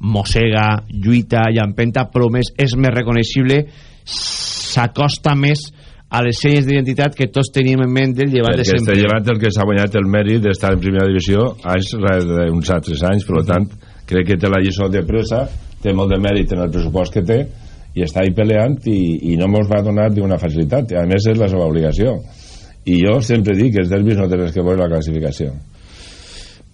mossega, lluita, llampenta, però més és més reconeixible, s'acosta més a les senyes d'identitat que tots teníem en ment del llevant de sempre. este llevant el que s'ha guanyat el mèrit d'estar en primera divisió anys rere d'uns altres anys, per tant crec que té la lliçó de pressa té molt de mèrit en el pressupost que té i està ahí peleant i, i no mos va donar d'una facilitat, a més és la seva obligació. I jo sempre dic que els derbis no tenen que veure la classificació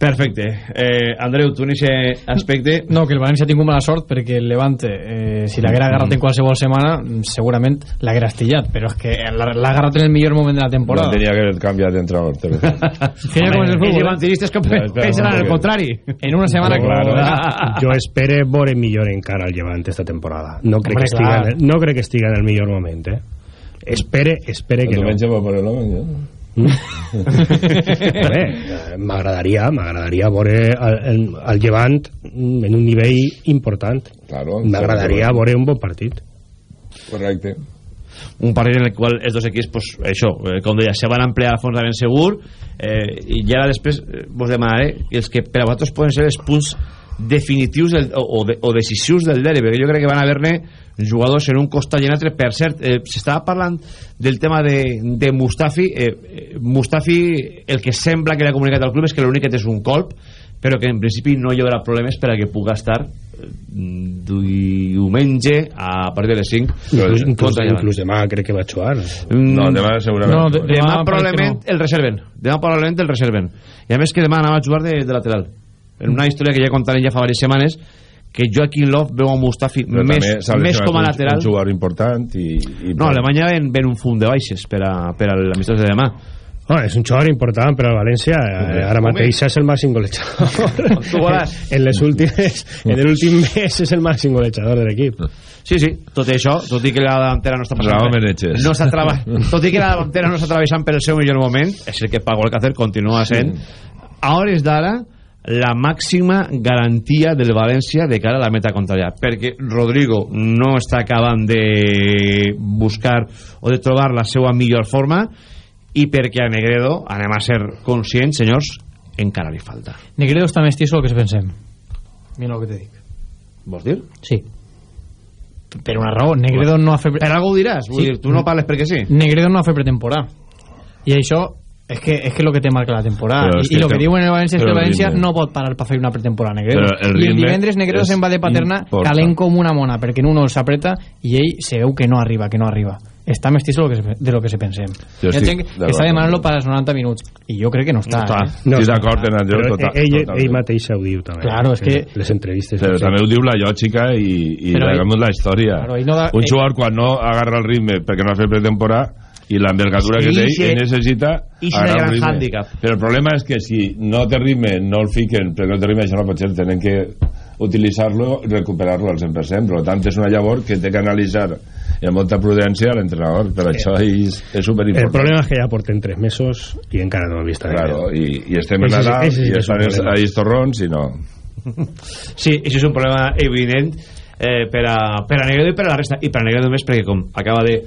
Perfecte. Eh, Andreu, tu en aquest aspecte... No, que el València ha tingut mala sort perquè el Levante, eh, si l'haguera agarrat en qualsevol setmana, segurament l'haguera estillat, però és que l'ha agarrat en el millor moment de la temporada. No tenia que haver canviat d'entrenador. (laughs) Que ja com és el Els futbol. levantinistes que pensen en el un contrari. En una setmana... Claro, jo espere veure millor encara el Llevant esta temporada. No crec, Hombre, que estiga en el, no crec que estiga en el millor moment, eh? Espere, espere que El no. diumenge va per l'home, eh, (laughs) m'agradaria m'agradaria veure el, el, el Llevant mm, en un nivell important. Claro, m'agradaria veure un bon partit. Correcte. un partit en el qual els dos equips pues, això, eh, com deia, se van ampliar a fons de ben segur eh, i ja després eh, vos demanaré els que per a vosaltres poden ser els punts definitius del, o, o, de, o decisius del derbi perquè jo crec que van haver-ne jugadors en un costat i en altre. Per cert, eh, s'estava parlant del tema de, de Mustafi. Eh, eh, Mustafi el que sembla que li ha comunicat al club és que l'únic que té és un colp però que en principi no hi haurà problemes per a que puga estar eh, diumenge a partir de les 5 inclús, inclús, inclús demà crec que va jugar No, demà segurament. No, de- demà, demà probablement parece el reserven. Demà probablement el reserven. I a més que demà anava a jugar de, de lateral en una història que ja contarem ja fa diverses setmanes que Joaquín Love veu a Mustafi Però més, s'ha més com a lateral. Un jugador important i... i no, a Alemanya ven, ven un fum de baixes per, a, per a l'amistós de demà. Oh, és un jugador important per al València eh, ara mateix és el màxim golejador. (laughs) En les últimes en l'últim mes és el màxim golejador de l'equip. Sí, sí, tot i això, tot i que la davantera no està passant... Meneches. No traba... (laughs) tot i que la davantera no està travessant per el seu millor moment, és el que Paco Alcácer continua sent, a hores d'ara, la màxima garantia del València de cara a la meta contrària, perquè Rodrigo no està acabant de buscar o de trobar la seva millor forma i perquè a Negredo, anem a ser conscients, senyors, encara li falta. Negredo està més tiso que se pensem. Mira el que te dic. Vols dir? Sí. Per una raó, Negredo no ha fet... Per algú ho diràs, vull Sí. dir, tu no parles perquè sí. Negredo no ha fet pretemporada. I això és que és que lo que té marca la temporada. Però I, i que lo que te- diuen en el València és que el València ritme. no pot parar per fer una pretemporada Negredo. El I el divendres Negredo se'n va de paterna important. calent com una mona perquè en uno s'apreta i ell se veu que no arriba, que no arriba. Està més tiso de lo que se, de lo que se pensem. Jo Hi ha estic gent que està demanant-lo per als 90 minuts i jo crec que no està. No. Eh? No, Estic d'acord en però total- ell, totalment. ell mateix ho diu també Claro, és que- les entrevistes Però també ho diu la lògica i, i Però ell- hagamos la història. Claro, no da- un jugador quan no agarra el ritme perquè no ha fet pretemporada i l'envergadura Sí, que té, sí. necessita I és el gran ritme. hàndicap. Però el problema és que si no té ritme, no el fiquen, perquè no té ritme, això no pot ser, tenen que utilitzar-lo i recuperar-lo al 100%. Per tant, és una llavor que té que analitzar amb molta prudència l'entrenador. Per això és, és el superimportant. problema és que ja porten 3 mesos i encara no he vist Claro, i, i estem en sí- Nadal sí i és estan problema. a Istorrons i no... Sí, això és un problema evident eh, per, a, per a Negredo i per a la resta i per a Negredo més perquè com acaba de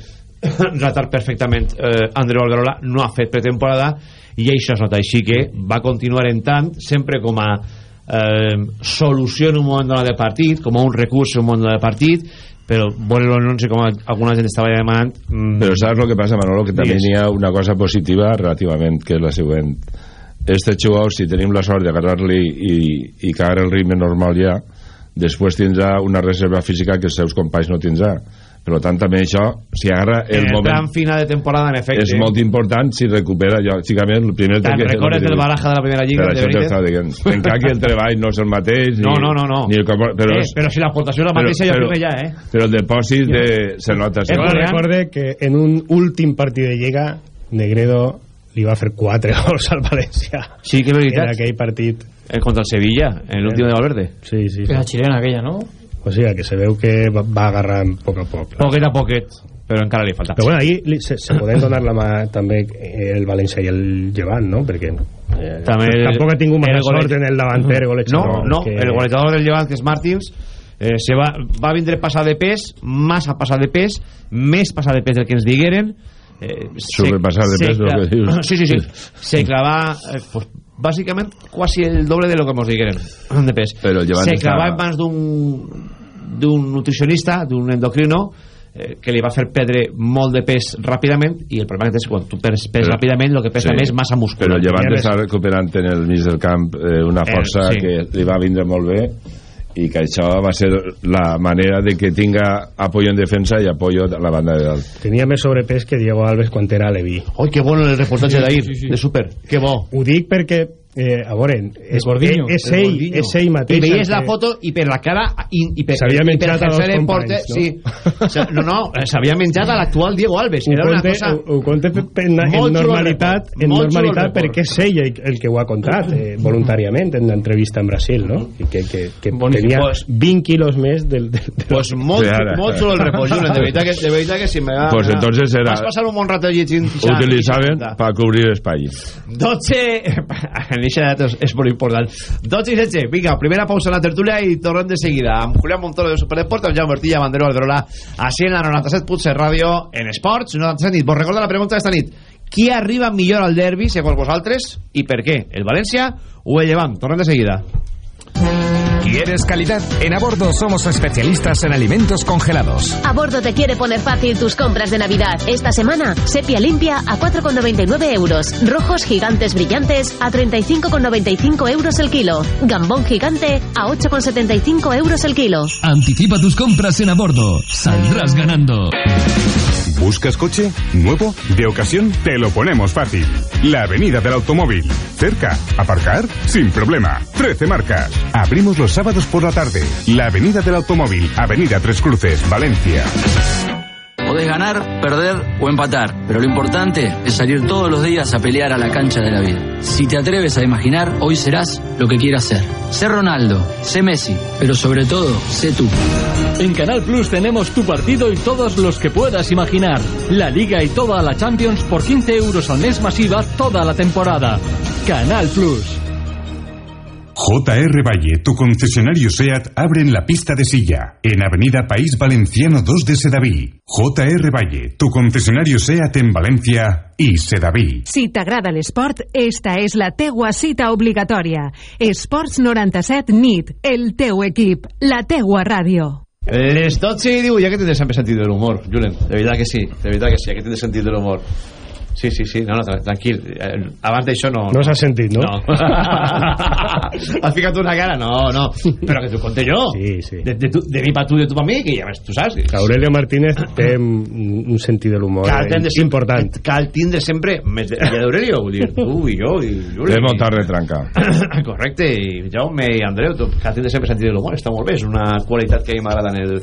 (coughs) ratar perfectament eh, Andreu Algarola no ha fet pretemporada i això es nota així que va continuar entrant sempre com a eh, solució en un moment donat de partit com a un recurs en un moment donat de partit però no sé com alguna gent estava demanant mm, Però saps el que passa, Manolo? Que també n'hi ha una cosa positiva relativament, que és la següent. Este jugador, si tenim la sort d'agarrar-li i, i cagar el ritme normal ja, després tindrà una reserva física que els seus companys no tindrà. Per tant, també això, si agarra en el el moment... tram final de temporada en efecte És molt important si recupera, lògicament, el primer... Te'n recordes del Baraja de la primera lliga, Per de això t'estava dient. Encara que el treball no és el mateix... No, ni, no, no, no. Ni el, però, eh, és- però si l'aportació és la però- mateixa ja però- primer ja, eh però el depòsit de, se nota. Se Jo nota. recorde que en un últim partit de Lliga Negredo li va fer 4 (laughs) gols al València sí que és en veritat aquell partit Eh, contra el Sevilla en l'últim de Valverde sí, sí, sí. La xilena aquella, no? O sigui que se veu que va, va agarrant a poc a poc. Poquet a poquet però encara li falta. Però bueno, ahí li- se, se poden donar la mà també el València i el Llevant no? perquè eh, També el- tampoc ha tingut el mala sort en el davanter no, golejador no, que... el golejador del Llevant que és Martins eh, se va, va vindre passar de pes massa passar de pes més passar de pes del que ens digueren eh, Superpassar de pes, lo cla- que dius. (laughs) sí, sí, sí. Se clavà eh, pues, bàsicament quasi el doble de lo que ens digueren de pes. Però el Llevant se està- clavà en mans d'un d'un nutricionista, d'un endocrino eh, que li va fer perdre molt de pes ràpidament i el problema que té és que quan tu perds pes Però- ràpidament el que pesa sí. més massa muscular Però Llevant està recuperant en el mig del camp eh, una Eh, força sí. que li va vindre molt bé i que això va ser la manera de que tinga apoyo en defensa i apoyo a la banda de dalt. tenia més sobrepès que Diego Alves quan era a Leví Oi, que bo el reportatge d'ahir, de Super, que bo. ho dic perquè eh, a veure, és, Gordinho. és, El ell, Gordinho. és ell mateix. I veies la foto i per la cara i, i per, S'havia per menjat a dos companys, porte, no? Sí. O sea, no, no, s'havia menjat a l'actual Diego Alves. Ho Era una conte, cosa... ho, ho conte en, en normalitat, report, en normalitat perquè és ell el, que ho ha contat eh, voluntàriament en l'entrevista en Brasil, no? I que, que, que Boníssim. tenia Pues- 20 quilos més del... del, del Pues molt, Sí, ara. molt xulo el report, Julen, de veritat que, de veritat que sí, me va... Pues entonces era- Vas pasar un bon rato llegint... Utilizaven para cubrir espai. (laughs) 12... En eixa edat és, és molt important. 12 i 16. Vinga, primera pausa en la tertúlia i tornem de seguida amb Julián Montoro de Superdeport, amb Jaume Ortilla, Bandero Alberola, així en la 97.7 Ràdio, en Esports, 97 nit. Vos recorda la pregunta d'esta nit. Qui arriba millor al derbi, segons vosaltres, i per què? El València o el Llevant? Tornem de seguida. ¿Quieres calidad? En Abordo somos especialistas en alimentos congelados. A bordo te quiere poner fácil tus compras de Navidad. Esta semana, sepia limpia a 4,99 euros. Rojos gigantes brillantes a 35,95 euros el kilo. Gambón gigante a 8,75 euros el kilo. Anticipa tus compras en a bordo. Saldrás ganando. ¿Buscas coche? ¿Nuevo? ¿De ocasión? Te lo ponemos fácil. La Avenida del Automóvil. Cerca. ¿Aparcar? Sin problema. 13 marcas. Abrimos los sábados por la tarde. La Avenida del Automóvil. Avenida Tres Cruces, Valencia. Podés ganar, perder o empatar, pero lo importante es salir todos los días a pelear a la cancha de la vida. Si te atreves a imaginar, hoy serás lo que quieras ser. Sé Ronaldo, sé Messi, pero sobre todo, sé tú. En Canal Plus tenemos tu partido y todos los que puedas imaginar. La Liga y toda la Champions por 15 euros al mes masiva toda la temporada. Canal Plus. JR Valle, tu concesionario SEAT, abre en la pista de silla, en Avenida País Valenciano 2 de Sedaví. JR Valle, tu concesionario SEAT en Valencia y Sedaví. Si t'agrada l'esport, esta és la teua cita obligatòria. Esports 97 NIT, el teu equip, la teua ràdio. Les 12 i 18, ja que tindré sempre sentit de l'humor, Julen. De veritat que sí, de veritat que sí, ja que tindré sentit de l'humor. Sí, sí, sí, no, no, tra- tranquil. Eh, Abans d'això no... No s'ha sentit, no? No. (laughs) Has ficat una cara? No, no. Però que t'ho conté jo. Sí, sí. De, de, tu, de mi pa tu, de tu pa mi, que ja ves, tu saps. Que Aurelio Martínez té un, sentit de l'humor eh, important. cal tindre sempre més de, ja d'Aurelio, vull dir, tu i jo i Julen. De montar de tranca. Correcte, i Jaume i Andreu, tu, cal tindre sempre sentit de l'humor, està molt bé, és una qualitat que a mi m'agrada en, el,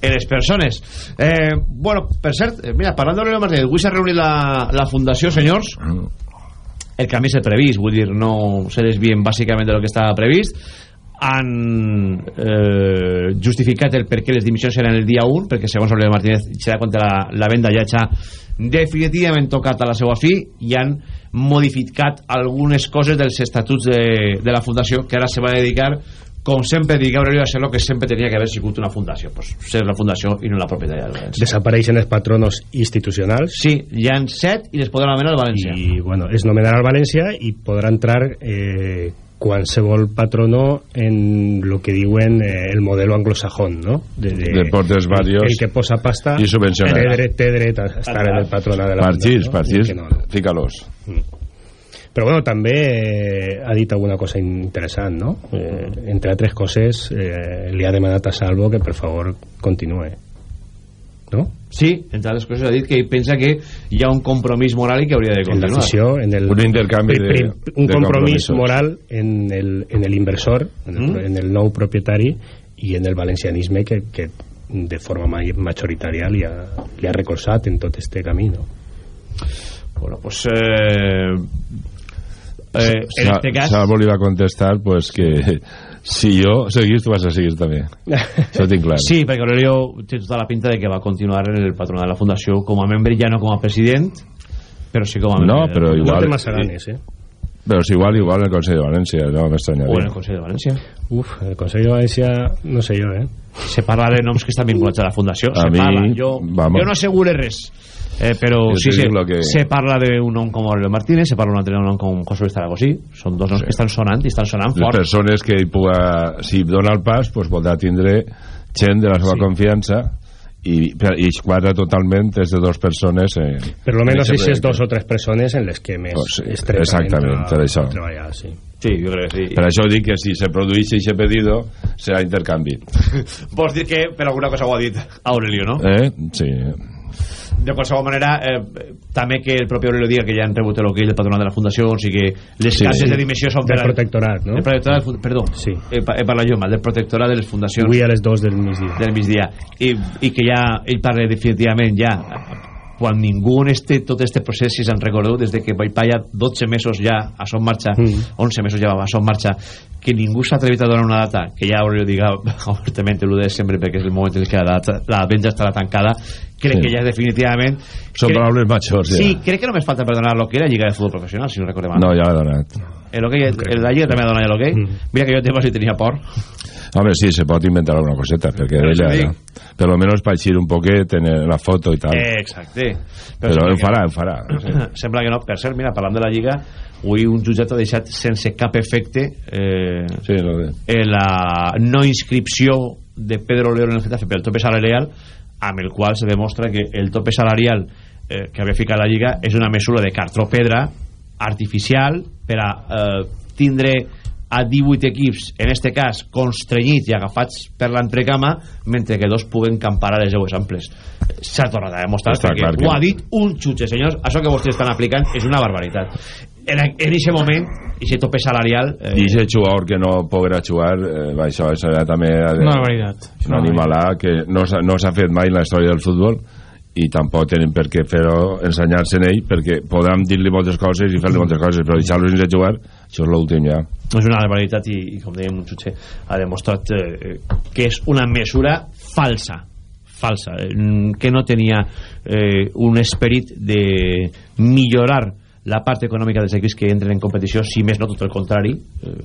en les persones. Eh, bueno, per cert, eh, mira, parlant d'Aurelio Martínez, avui s'ha reunit la, la Fundació, senyors, el canvi és el previst, vull dir, no se desvien bàsicament de lo que estava previst, han eh, justificat el per què les dimissions eren el dia 1 perquè segons Aurelio Martínez se da compte la, la venda ja s'ha definitivament tocat a la seva fi i han modificat algunes coses dels estatuts de, de la fundació que ara se va dedicar com sempre dic Aurelio lo que sempre tenia que haver sigut una fundació pues, ser la fundació i no la propietària del València Desapareixen els patronos institucionals. Sí, hi han set i les podran anomenar al València I, bueno, es nomenarà al València i podrà entrar eh, qualsevol patrono en lo que diuen eh, el modelo anglosajón, no? De, Deportes varios. El, el que posa pasta I subvencionarà. té dret, té dret a estar en el patronat de la Partits, fundació, partits, i el que no. fícalos. Però bueno, també eh, ha dit alguna cosa interessant, no? Eh, entre altres coses, eh, li ha demanat a Salvo que per favor continue. No? Sí, entre altres coses ha dit que pensa que hi ha un compromís moral i que hauria de En la continuar. afició, en el, Un intercanvi de- pri- un de compromís moral en el, en el inversor, en el, Mm. en el nou propietari i en el valencianisme que, que de forma ma- majoritària li ha, li ha recolzat en tot este camí, no? Bueno, pues... Eh, eh, en Sa- este cas... Salvo li va contestar pues que (laughs) si jo seguís, tu vas a seguir també. Això ho tinc clar. Sí, perquè Aurelio té tota la pinta de que va continuar en el patronat de la Fundació com a membre, ja no com a president, però sí com a membre. No, però igual... té massa ganes, eh? Però és igual, igual en el Consell de València, no m'estranyaria. O en el Consell de València. Uf, el Consell de València, no sé jo, eh? Se parla de noms que estan vinculats a la Fundació. A se mi, parla. Jo, vamos. jo no assegure res. Eh, però Jo sí, sí, que- se parla d'un nom com Aurelio Martínez, se parla d'un altre nom com José Luis Taragosí. Són dos noms que estan sonant i estan sonant Les fort. persones que hi puga, si dona el pas, pues, podrà tindre gent de la seva Sí. confiança i, i es quadra totalment des de dues persones eh, Per lo menos en aquestes eixe dos o tres persones en les que més Pues sí, estretament exactament, per això. ha treballat, sí. Sí, jo crec que sí. Per això dic que si se produeix aquest pedido serà intercanvi. (laughs) Vols dir que per alguna cosa ho ha dit Aurelio, no? Eh? Sí. De qualsevol manera eh, també que el propi Aurelio diga que ja han rebut l'ok del patronat de la fundació o sigui que les Sí, cases sí. de dimissió són Del per protectorat, no? del protectorat, perdó Sí. he, pa- he parlat jo mal del protectorat de les fundacions Avui a les 2 del migdia. del migdia i, i que ja ell parla definitivament ja quan ningú en este, tot este procés si se'n recordeu des de que vaig ja 12 mesos ja a son marxa Mm. 11 mesos ja a son marxa que ningú s'ha atrevit a donar una data que ja Aurelio diga (laughs) obertament l'1 de desembre perquè és el moment en què la, data, la venda estarà tancada crec Sí. que ja definitivament Són crec- paraules majors, ja. sí, crec que només falta per donar l'ok a la Lliga de Futbol Professional si no recordem mal No, ja l'ha donat. el okay, el, la Lliga també ha donat l'ok mira que jo tema si tenia por Home, sí, se pot inventar alguna coseta, perquè Per això ella, dic. per lo menos pa eixir un poquet en la foto i tal. Eh, exacte Però en que- farà, en farà. (coughs) sembla que no, per cert, mira, parlant de la Lliga avui un jutjat ha deixat sense cap efecte eh, sí, lo de... eh, la no inscripció de Pedro León en el Getafe pel tope salarial amb el qual se demostra que el tope salarial eh, que havia ficat la Lliga és una mesura de cartró pedra artificial per a eh, tindre a 18 equips, en este cas constrenyits i agafats per l'entrecama mentre que dos puguen campar a les seues amples s'ha tornat a demostrar Està perquè clar que ho ha dit un xutxe senyors, això que vostès estan aplicant és una barbaritat en aquest moment, aquest tope salarial eh, I aquest jugador que no podrà jugar, eh, va, això, això ja també... ha de- Una barbaritat. Un animalà que no s'ha no s'ha fet mai en la història del futbol i tampoc tenen per què fer-ho ensenyar-se en ell perquè podran dir-li moltes coses i fer-li moltes coses però deixar-lo sense jugar això és l'últim ja és una barbaritat i, i com dèiem un xutxe ha demostrat eh, que és una mesura falsa falsa, eh, que no tenia eh, un esperit de millorar la part econòmica dels equips que entren en competició, si més no tot el contrari eh,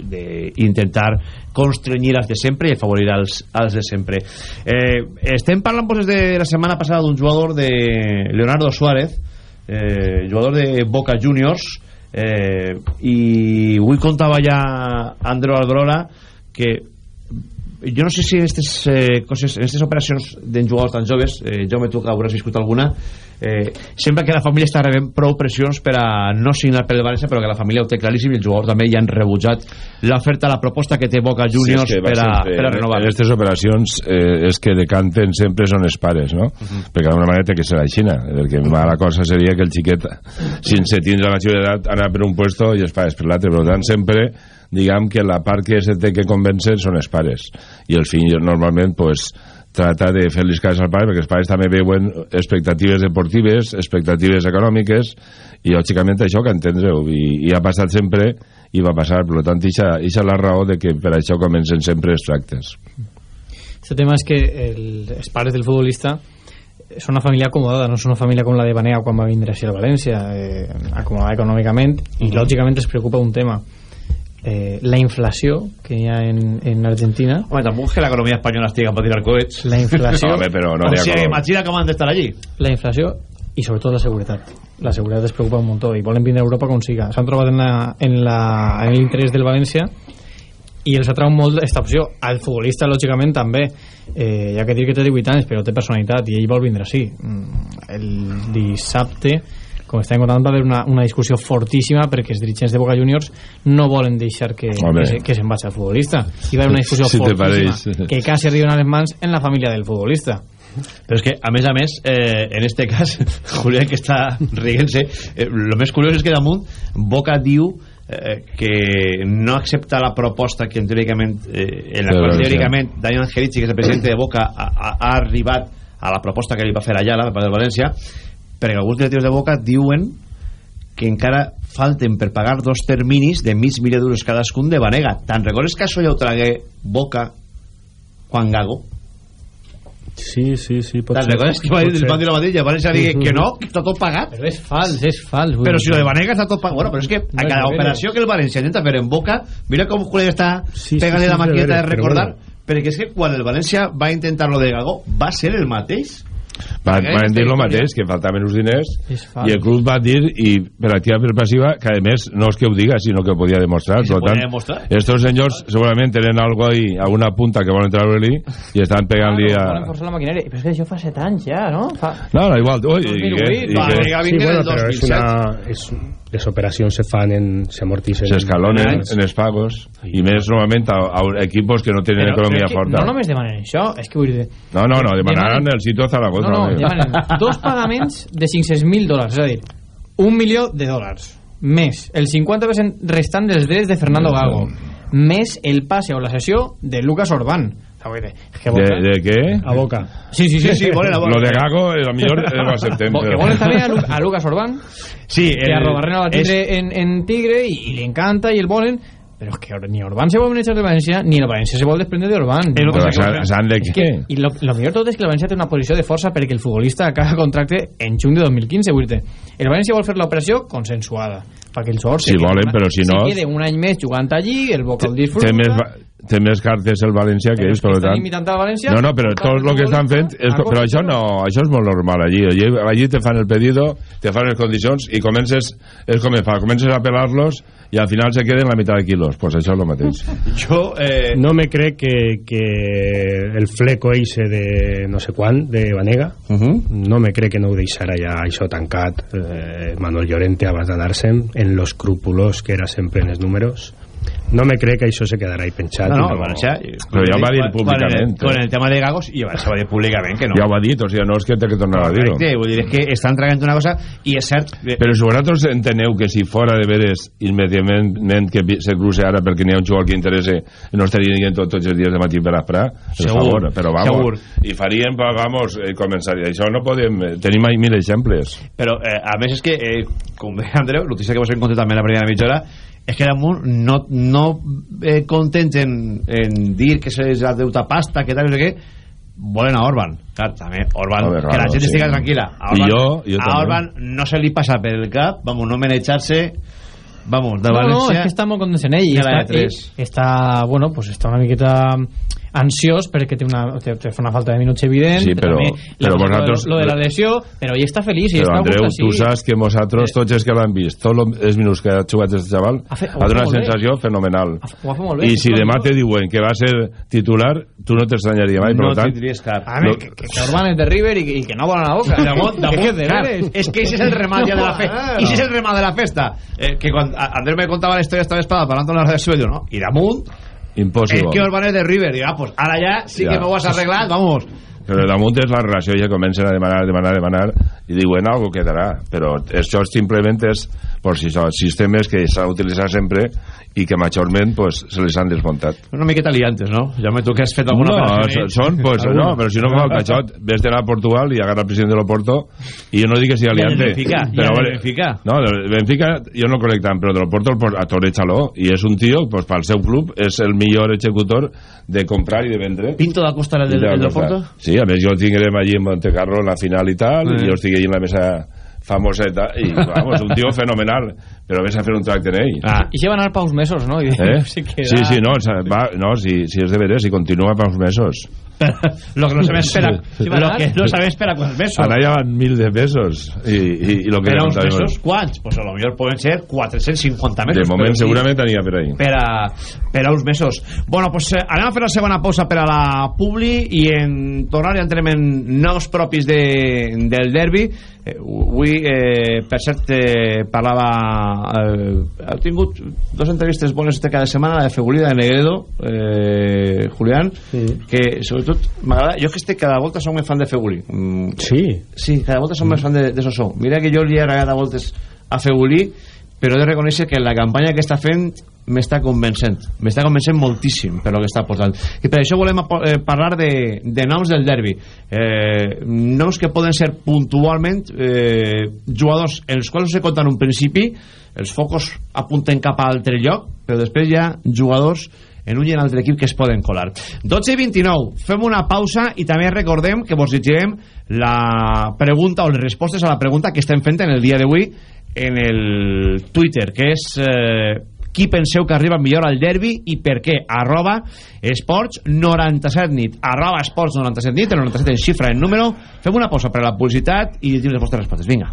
d'intentar constrenyir els de sempre i afavorir els, els de sempre. Eh, estem parlant pues, de la setmana passada d'un jugador de Leonardo Suárez eh, jugador de Boca Juniors eh, i avui contava ja Andreu Aldrora que jo no sé si aquestes eh, coses, aquestes operacions d'en jugadors tan joves eh, me tu que hauràs viscut alguna eh, sembla que la família està rebent prou pressions per a no signar per el València però que la família ho té claríssim i el jugador també ja han rebutjat l'oferta, la proposta que té Boca Juniors Sí, és que va per, a, sempre- per a renovar En aquestes operacions eh, és que decanten sempre són els pares, no? Perquè d'alguna manera té que ser així, perquè mala cosa seria que el xiquet, sense tindre la ciutat, anar per un puesto i els pares per l'altre. Per tant, sempre diguem que la part que se té que convèncer són els pares. I el fill normalment, pues, trata de fer-los cas al pare perquè els pares també veuen expectatives deportives, expectatives econòmiques i lògicament això que entendreu i, i ha passat sempre i va passar, per tant ixa, ixa la raó de que per això comencen sempre els tractes El tema és que el, els pares del futbolista són una família acomodada, no és una família com la de Banega quan va vindre així a València, eh, acomodada econòmicament, i lògicament els preocupa un tema. Eh, la inflació que hi ha en, en Argentina. Home, tampoc és que l'economia espanyola estigui per tirar coets la inflació (laughs) Home, però no o sigui, color. imagina com han d'estar allí. La inflació i sobretot la seguretat. La seguretat es preocupa un muntó i volen vindre a Europa com siga. S'han trobat en la- en la- en l'interès del València i els atrau molt aquesta opció. Al futbolista lògicament també. Eh, ha que dir que té 18 anys però té personalitat i ell vol vindre així Mm, el dissabte com estàvem contant va haver una, una discussió fortíssima perquè els dirigents de Boca Juniors no volen deixar que, Home. que, se, que se'n vagi al futbolista. I va haver una discussió Si fortíssima que quasi arriben a les mans en la família del futbolista. Però és que, a més a més, eh, en este cas, (laughs) Julián, que està riguent-se, eh, lo més curiós és que damunt Boca diu eh, que no accepta la proposta que teòricament, eh, en la qual teòricament Daniel Angelici, que és el president de Boca, ha, ha, arribat a la proposta que li va fer Ayala, per part del València, perquè alguns directius de Boca diuen que encara falten per pagar dos terminis de mig milió d'euros cadascun de Vanega. Te'n recordes que això ja ho tragué Boca quan Gago? Sí, sí, sí. pot Te'n recordes que va dir, Pot ser. van dir la mateixa? Digui que no, que està tot pagat. però és fals, és fals Però si lo de que- Vanega està tot pagat. Bueno, però és que a cada operació que el València intenta fer en Boca, mira com Julián està Sí, pegant-li sí, la és de veres, però recordar. bueno. Perquè és que quan el València va intentar lo de Gago, va ser el mateix. Va, Aquesta van dir el mateix, que faltaven uns diners i el club va dir, i per activa per passiva que a més no és que ho diga, sinó que ho podia demostrar I se per tant, demostrar. estos senyors segurament tenen algo ahí, alguna punta que volen treure-li i estan pegant-li a... volen forçar la maquinària però és que això fa 7 anys ja, no? Fa... No, no, igual, ui, i, 2008, que, i va, que, vinga, Sí, vinga, bueno, el però és 2007. una... És, les operacions se fan en... s'amortitzen s'escalonen en, en els pagos i més normalment a, a equipos que no tenen Però economia que forta. No només demanen això, és que vull dir... no, no, no, demanaran Demanen- el sitio Zaragoza No, no, demanen dos pagaments de 500.000 dòlars, és a dir, un milió de dòlars, més el 50% restant dels drets de Fernando Gago, més el passe o la sessió de Lucas Orbán. O sea, vull dir, és que de, de què? a boca. Sí, sí, sí, sí, volen a lo de Gago a millor eh, va a septembre Que volen també a, Lu a Lucas Orbán, Sí, que a Robarrena va tindre en, en Tigre i, i li encanta i el volen, però és que ni Orbán se vol venir de València ni el València se vol desprendre de Orbán. Però s'han- s'han de És que, I lo, lo millor tot és que el València té una posició de força perquè el futbolista acaba contracte en juny de 2015, vull dir El València vol fer l'operació consensuada, perquè el jugador... Si volen, però si no- Se quede un any més jugant allí, el Boca el disfruta... té més, cartes el València que ells, per tant... imitant al València, No, no, però tot el que estan fent... És, però això no, això és molt normal allí. Allí, allí te fan el pedido, te fan les condicions i comences... És com es fa, comences a pelar-los i al final se queden la meitat de quilos. Pues això és el mateix. (laughs) Jo, eh, no me crec que, que el fleco eixe de no sé quan, de Vanega Uh -huh. no me crec que no ho deixarà ja això tancat eh, Manuel Llorente abans d'anar-se'n en lo escrupulós que era sempre en els números no me crec que això se quedarà ahí penjat No, no, el València... Però ja ho va dir Con el- públicament. Con el tema de Gagos, i València va dir públicament que no. Ja ho ha dit, o sigui, no és que té que tornar a dir-ho. Vull dir, és que estan tragant una cosa i és cert... eh, Però si vosaltres enteneu que si fora de veres immediatament que se cruce ara perquè n'hi ha un jugador que interessa no estaria dient tot, tots els dies de matí per asprar per Segur, favor, però vamos segur. i faríem, pa- vamos, eh, començaria això no podem, eh, tenim ahí mil exemples Però, eh, a més, és que, eh, com deia Andreu, notícia que vos hem contat també la primera mitja hora, és que damunt no, no eh, contents en, en dir que se les ha deutat pasta, que tal, no sé què, volen a Orban. Clar, també, Orban, Home, que la gent sí. estigui tranquil·la. A I Orban, jo- jo a. Orban no se li passa per el cap, vamos, no manejar-se, vamos, de No, no, València... és que està molt ell. i de Està, E3. ell està, bueno, pues està una miqueta ansiós perquè té una, té, té una falta de minuts evident. Sí, però- també però vosaltres- Lo de la lesió, però ell està feliç i però està Andreu, gust tu així. saps que nosaltres tots els que l'han vist tots els minuts que ha jugat aquest xaval Ha fet- ha ha fet donat bé. sensació fenomenal Ho va fer molt bé. i si demà te diuen que va ser titular tu no t'estranyaria mai, per no tant tindries cap. A veure, que, que, que Orban és de River i, i que no volen a la boca. (laughs) Que és de veres. és que ese és el remat ja de la festa i és el remat de la festa eh, que quan a- Andreu me contava la història esta vespada parlant amb la redacció diu, no? i damunt impossible és que Orban és de River diu, ah, pues ara ja sí Ja. que m'ho has arreglat vamos però damunt és la relació ja comencen a demanar, demanar, demanar i diuen algo quedarà però això simplement és per si són sistemes que s'ha d'utilitzar sempre i que majorment pues, se les han desmuntat una miqueta liantes, no? ja me tu que has fet alguna no, operació so- són, pues, Alguna? no, però si no fa falta això, ves d'anar a Portugal i agarrar el president de l'Oporto i jo no dic que sigui I el aliante Benfica, i però, el vale, Benfica. no, Benfica jo no conec tant, però de l'Oporto pues, a Torre Chaló i és un tio, pues, pel seu club és el millor executor de comprar i de vendre Pinto da Costa el I del, de el. Porto Sí, a més jo tinguem allí en Montecarlo en la final i tal, Eh. i jo estic allí en la mesa famoseta i (laughs) vamos, un tio fenomenal però ves a fer un tracte en ell ah. I se van anar pa uns mesos, no? I Eh? (laughs) Sí, sí, no, va, no si, si és de veres, si continua per uns mesos. (laughs) lo que no sabem espera Sí. lo que no sabem espera quants mesos Ara ja van mil de pesos. I, i, i lo que per a uns sabemos. mesos quants? pues a lo millor poden ser 450 mesos De moment però sí. segurament tenia per ahí. per a, per a uns mesos bueno, pues, eh, anem a fer la segona pausa per a la Publi i en tornar ja entrem en nous propis de, del derbi eh, avui eh, per cert eh, parlava eh, heu tingut dues entrevistes bones este cada setmana la de Fegulida de Negredo eh, Julián que sobretot m'agrada jo que estic cada volta som més fan de Fegulí. Mm, sí. Sí, cada volta som més fan de, de Sosó mira que jo li he agradat a voltes a Fegulí però he de reconèixer que la campanya que està fent m'està convencent. M'està convencent moltíssim per lo que està portant. I per això volem eh, parlar de, de noms del derbi. Eh, noms que poden ser puntualment eh, jugadors els quals se compten en un principi els focus apunten cap a altre lloc però després hi ha jugadors en un i en altre equip que es poden colar. 12 i 29, fem una pausa i també recordem que vos llegirem la pregunta o les respostes a la pregunta que estem fent en el dia d'avui en el Twitter que és eh, qui penseu que arriba millor al derbi i per què. Arroba esports 97 nit. Arroba esports 97 nit el 97 en xifra en número. Fem una pausa per a la publicitat i llegim les vostres respostes. Vinga.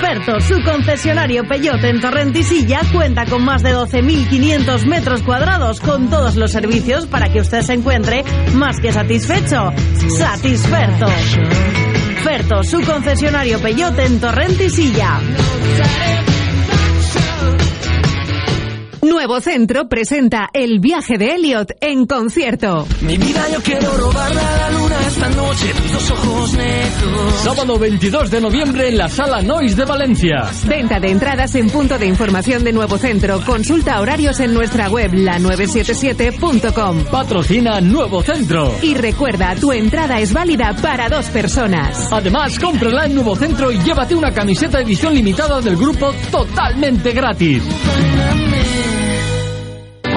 Ferto, su concesionario Peyote en Torrentisilla, cuenta con más de 12.500 metros cuadrados con todos los servicios para que usted se encuentre más que satisfecho. Satisferto. Ferto, su concesionario Peyote en Torrentisilla. Nuevo Centro presenta el viaje de Elliot en concierto. Mi vida yo quiero robarle a la luna esta noche tus dos ojos negros. Sábado 22 de noviembre en la Sala Nois de Valencia. Venta de entradas en punto de información de Nuevo Centro. Consulta horarios en nuestra web la977.com. Patrocina Nuevo Centro. Y recuerda, tu entrada es válida para dos personas. Además, cómprala en Nuevo Centro y llévate una camiseta edición limitada del grupo totalmente gratis.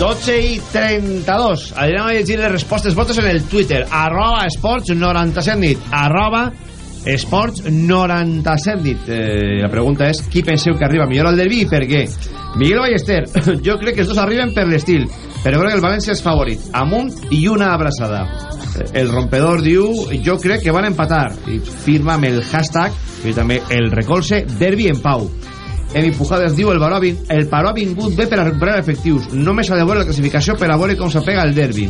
12 i 32. Anirem a llegir les respostes votos en el Twitter. Arroba esports 97 nit. Arroba esports 97 nit. Eh, la pregunta és, qui penseu que arriba millor al derbi i per què? Miguel Ballester, (laughs) jo crec que els dos arriben per l'estil, però crec que el València és favorit. Amunt i una abraçada. El rompedor diu, jo crec que van empatar. I firma amb el hashtag, i també el recolze, derbi en pau. Emi Pujades diu el, Baró el Paró ha vingut bé per a recuperar efectius. Només ha de veure la classificació per a veure com s'apega el derbi.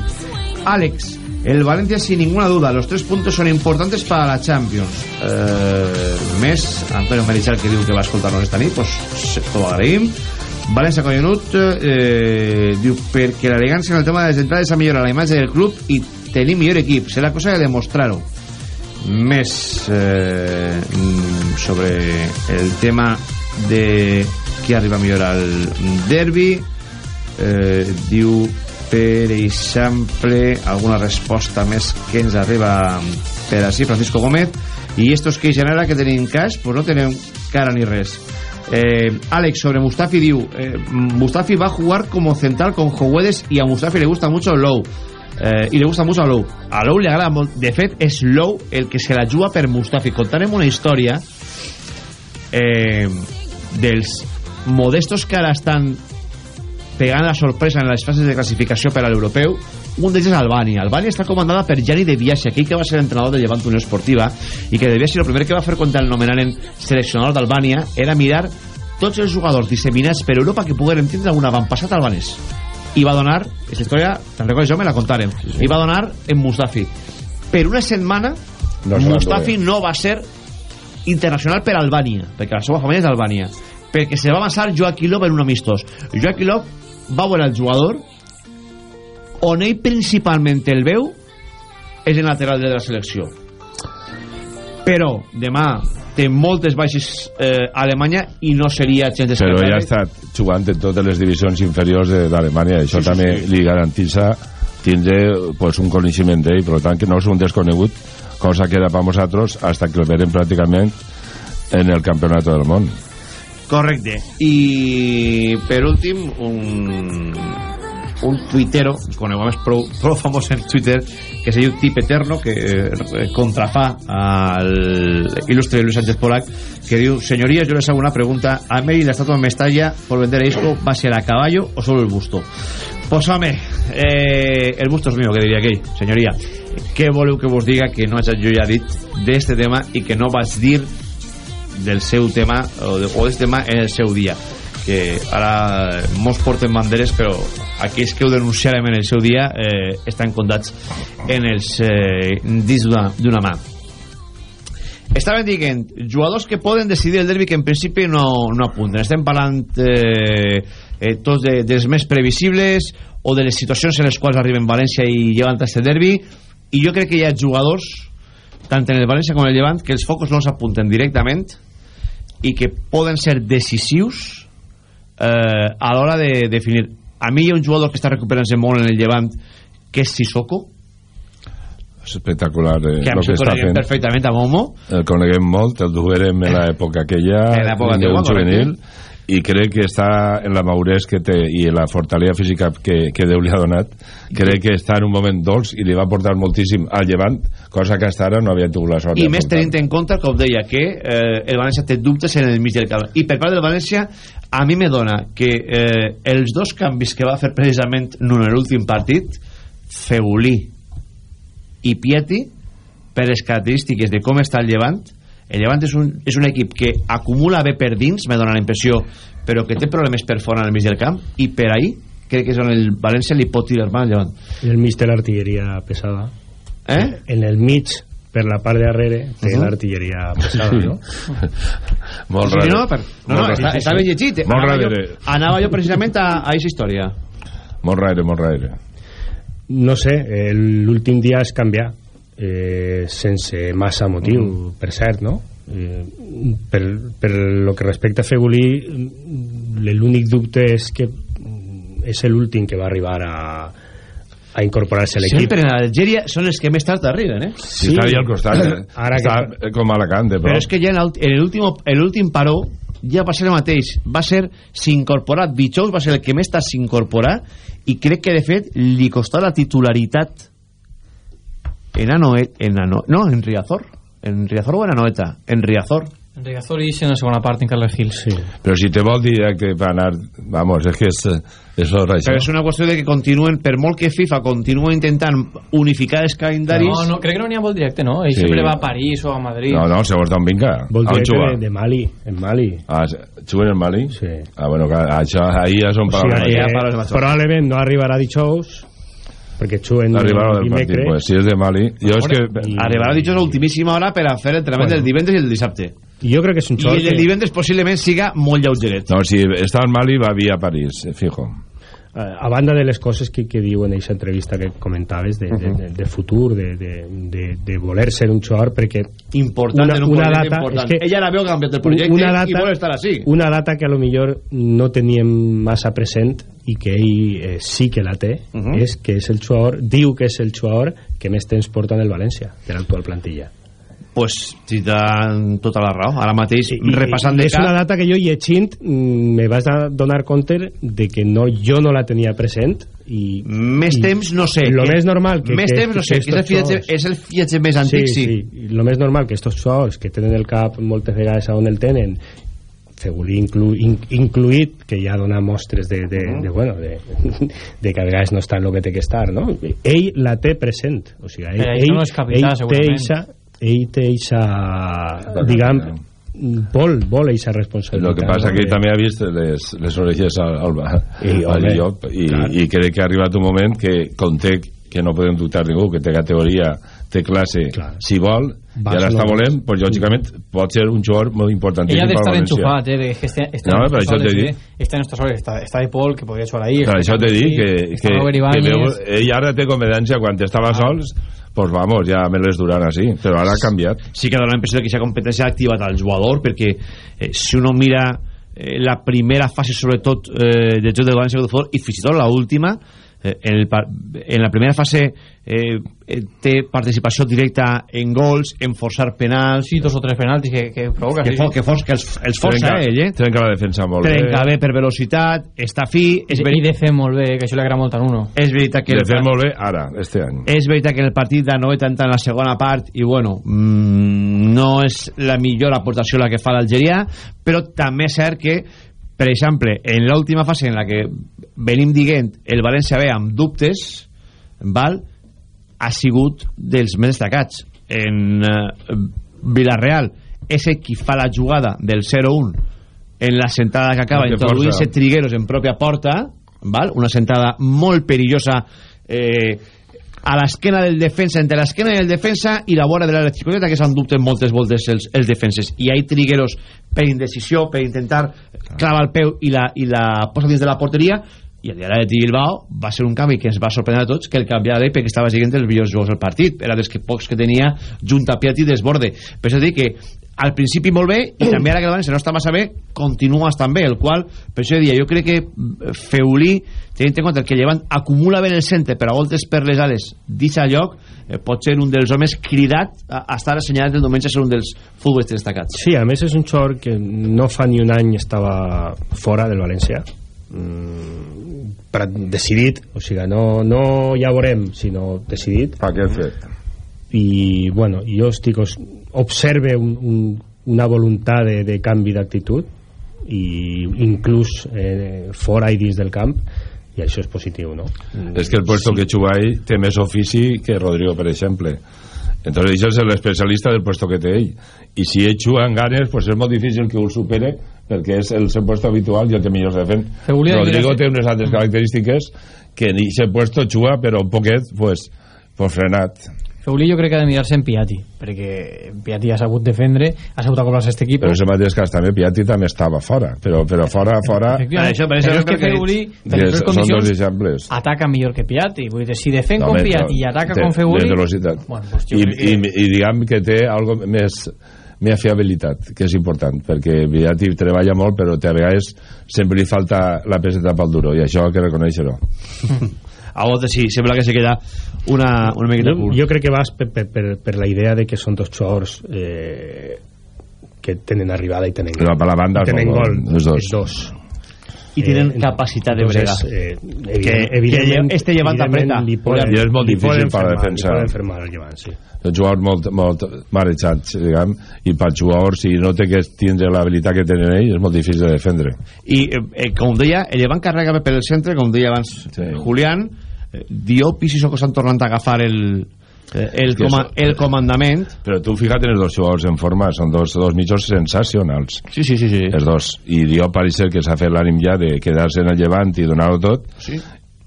Àlex el Valencia sin ninguna duda los tres puntos son importantes para la Champions. Eh, més Antonio Merichal que diu que va escoltar-nos esta nit pues t'ho agraïm. València Collonut eh, diu perquè l'elegància en el tema de les entrades ha millorat la imatge del club i tenir millor equip. Serà cosa de demostrar-ho. Més eh, mm, sobre el tema de qui arriba millor al derbi. Eh, diu per exemple alguna resposta més que ens arriba per així Francisco Gómez. I estos que genera que tenim cas pues no tenim cara ni res. Eh, Alex sobre Mustafi diu eh, Mustafi va a jugar como central con Joguedes y a Mustafi le gusta mucho Low eh, i le gusta mucho a Low a Low le agrada molt de fet és Low el que se la juga per Mustafi. Contarem una història eh, dels modestos que ara estan pegant la sorpresa en les fases de classificació per a l'europeu un d'ells és Albània Albània està comandada per Gianni De Biasi aquell que va ser entrenador de Llevant Unió Esportiva i que De Biasi el primer que va fer quan el nomenaren seleccionador d'Albània era mirar tots els jugadors disseminats per Europa que pogueren tindre un avantpassat albanès. I va donar, aquesta història te'n recordes jo, me la contarem. I va donar en Mustafi. Per una setmana No Mustafi no va ser internacional per Albània perquè la seva família és d'Albània perquè se va avançar Joaquim Lov en un amistós Joaquim Lov va veure el jugador on ell principalment el veu és en lateral de la selecció però demà té moltes baixes eh, a Alemanya i no seria gens Però ja ha estat jugant en totes les divisions inferiors de- d'Alemanya. Això Sí, sí, també sí. li garantitza tindre pues, un coneixement d'ell, per tant que no és un desconegut, cosa que era per nosaltres hasta que el verem pràcticament en el campionat del món. Correcte. I per últim, un, un tuitero, conegu més prou, prou famós en Twitter, que se diu Tip Eterno, que eh, contrafà al il·lustre Luis Sánchez Polac, que diu, señorías, yo les hago una pregunta. ¿A Mary la estatua en Mestalla por vender disco va a ser a caballo o solo el busto? Pues home, eh, el busto és mío, que diria aquell, senyoria. Què voleu que vos diga que no hagi jo ja dit d'este tema i que no vaig dir del seu tema o, d'este tema en el seu dia? Que ara molts porten banderes però aquells que ho denunciarem en el seu dia eh, estan comptats en els eh, dits d'una mà. Estaven dient jugadors que poden decidir el derbi que en principi no, no apunten. Estem parlant eh, eh, tots de, dels més previsibles o de les situacions en les quals arriben València i llevant este derbi i jo crec que hi ha jugadors tant en el València com en el Llevant que els focus no els apunten directament i que poden ser decisius eh, a l'hora de definir. A mi hi ha un jugador que està recuperant-se molt en el Llevant que és Sissoko. Espectacular eh, que lo que està fent. perfectament a Momo. El coneguem molt, el duguérem en l'època aquella En l'època juvenil i crec que està en la maurès que té i en la fortalesa física que, que Déu li ha donat crec que està en un moment dolç i li va portar moltíssim al llevant cosa que hasta ara no havia tingut la sort i més tenint en compte, com deia, que eh, el València té dubtes en el mig del camp. I per part del València, a mi me dona que eh, els dos canvis que va fer precisament en l'últim partit, Feulí i Pieti, per les característiques de com està el Llevant, el Llevant és un, és un equip que acumula bé per dins, me dona la impressió, però que té problemes per fora en el mig del camp, i per ahí crec que és on el València li pot tirar mà al Llevant. I el mig té l'artilleria pesada. Eh? En el mig, per la part de darrere, té Uh -huh. l'artilleria pesada, no? (laughs) Molt Sí, raro. no, per, no, no, Molt està, està ben llegit. Molt Anava raro. jo, anava jo precisament a, a aquesta història. Molt raro, molt raro. No sé, eh, l'últim dia és canviar, eh, sense massa motiu, mm. per cert, no? Eh, per, per lo que respecta a Fegulí, l'únic dubte és que mm, és l'últim que va arribar a, a incorporar-se a l'equip. Sempre en Algèria són els que més tard arriben, eh? Sí, està al costat, eh? (coughs) Ara que està com a Alacante, però... Però és que ja en l'últim paró ja va ser el mateix. Va ser s'incorporat. Bitxous va ser el que més tard s'incorporar i crec que, de fet, li costà la titularitat en Anoet... En Ano, no, en Riazor. En Riazor o en Anoeta? En Riazor. En Riazor i en la segona part en Carles Gil. Sí. Però si te vol dir que va anar... Vamos, és que és, és hora, això. Però és una qüestió de que continuen, per molt que FIFA continua intentant unificar els calendaris... No, no, crec que no n'hi ha vol directe, no? Ell Sí. sempre va a París o a Madrid. No, no, segons d'on vinga. Vol A on dir juga? de, de Mali, en Mali. Ah, juguen en Mali? Sí. Ah, bueno, clar, això, ahir ja són O sigui, paraules. que probablement no arribarà dijous, perquè xuen Arribarà dimecres. pues, si és de Mali. Jo és que... Arribarà dijous a ultimíssima hora per a fer l'entrenament Bueno. del divendres i el dissabte. Jo crec que és un I xoc el que- divendres possiblement siga molt lleugeret. No, si està en Mali va via París, eh, fijo. Eh, a banda de les coses que, que diu en aquesta entrevista que comentaves de, de, de, de futur de, de, de, de voler ser un jugador perquè Important en un projecte important. Ella la veu canviat el projecte una i data, vol estar així. una data que a lo millor no teníem massa present i que ell eh, sí que la té Uh -huh. és que és el jugador diu que és el jugador que més temps porta en el València de l'actual plantilla pues tindran tota la raó. Ara mateix, repassant de és una data que jo llegint mm, me vas a donar compte de que no, jo no la tenia present i Més i temps, no sé. lo Que- més normal que, més que, temps, no sé, que és el fiatge- és el fiatge més antic, sí. sí. I lo més normal que estos jugadors que tenen el cap moltes vegades a on el tenen Fegulí inclu, in, incluït que ja dona mostres de, de, de, bueno, de, (laughs) de que a vegades no està en el que té que estar no? ell la té present o sigui, ell, Però això no és capità, ell té eixa, ell té eixa diguem vol, vol eixa responsabilitat El que passa que ell també ha vist les, les orelles al, al, I, al home, llop i, clar. i crec que ha arribat un moment que conté que no podem dubtar ningú, que té categoria, té classe, si vol, i Va, ara està volent, pues, lògicament pot ser un jugador molt important. Ella ha d'estar enxufat, eh? de que este, este No, en però això t'he dit. eh, Este en estos soles, està, està de Paul, que podria jugar ahí. Per això t'he dit que, Està que, que Ibáñez. veu, ell ara té competència quan estava sols pues vamos, ja me les duran així però ara ha canviat sí que dona la impressió que aquesta competència ha activat al jugador perquè eh, si uno mira eh, la primera fase sobretot eh, del joc del València de futbol i fins i tot l'última eh, en, el, en la primera fase eh, eh, té participació directa en gols, en forçar penals. Sí, dos o tres penaltis que, que provoca que, sí, fo, sí. que, fos, que els, els força trenca, ell eh? trenca la defensa molt trenca bé bé per velocitat està fi. És, I, veri i de fer molt bé, que això li agrada molt a uno és veritat que de el fer molt bé ara, este any. És veritat que el partit de Noeta entra en la segona part i bueno, mm, no és la millor aportació la que fa l'Algeria però també és cert que per exemple, en l'última fase en la que venim dient el València ve amb dubtes val, ha sigut dels més destacats en eh, Villarreal és el qui fa la jugada del 0-1 en la sentada que acaba introduint-se força. Trigueros en pròpia porta val? una sentada molt perillosa eh, a l'esquena del defensa, entre l'esquena del defensa i la vora de la xicoteta que s'han dubte moltes voltes els, els defenses. I ahí Trigueros per indecisió, per intentar clavar el peu i la, i la posa dins de la porteria i el dia de Bilbao va ser un canvi que ens va sorprendre a tots que el canviava d'ell perquè estava siguent els millors jugadors del partit. Era dels que pocs que tenia junt a Piatti desborde. Per això dic que al principi molt bé i també ara que el València no està massa bé continua estant bé el qual per això dia jo crec que Feulí tenint en compte que Llevant acumula bé el centre però a voltes per les ales deixa lloc eh, pot ser un dels homes cridat a, a estar assenyalat el diumenge a ser un dels futbolistes destacats. Sí, a més és un xor que no fa ni un any estava fora del València. Mm, però decidit o sigui, no, no ja veurem sinó decidit a què fet i bueno, jo estic observe un, un, una voluntat de, de canvi d'actitud i inclús eh, fora i dins del camp i això és positiu no? és que el puesto sí. que ell té més ofici que Rodrigo per exemple entonces això és l'especialista del puesto que té ell i si ell juga en ganes pues és molt difícil que ho supere perquè és el seu puesto habitual i el que millor se defen Rodrigo té unes altres característiques que en aquest puesto juga però un poquet pues, pues frenat. Feulí jo crec que ha de mirar-se en Piatti perquè Piatti ha sabut defendre ha sabut acoplar-se a aquest equip. Però ese mateix cas també Piatti també estava fora però, però fora, fora per això, per això, però és que Feulí per les condicions exemples. ataca millor que Piatti. Vull dir, si defen no, con Piatti i ataca de, con Feulí de velocitat. Bueno, pues I, que... i, i diguem que té algo més més fiabilitat, que és important perquè Piatti treballa molt però a vegades sempre li falta la peseta pel duro i això que reconèixer-ho. (laughs) A voltes sí, sembla que se queda una, una miqueta jo, jo crec que vas per, per, per, per la idea de que són dos xors eh, que tenen arribada i tenen, Però per la banda tenen gol, els dos. els dos i tenen eh, capacitat de brega eh, que, que este llevant apreta li poden, i és molt difícil per defensar li poden fer mal el llevant, sí. Són jugadors molt, molt marejats diguem, i per jugadors si no té que tindre l'habilitat que tenen ells és molt difícil de defendre. I eh, com deia, el llevant carrega per el centre com deia abans sí. Julián eh, Diop i Sissoko s'han tornat a agafar el, eh, el, coma, el comandament. Però tu fija't en els dos jugadors en forma són dos, dos mitjos sensacionals. Sí, sí, sí, sí. els dos. I Diop pareix que s'ha fet l'ànim ja de quedar-se en el llevant i donar-ho tot. Sí.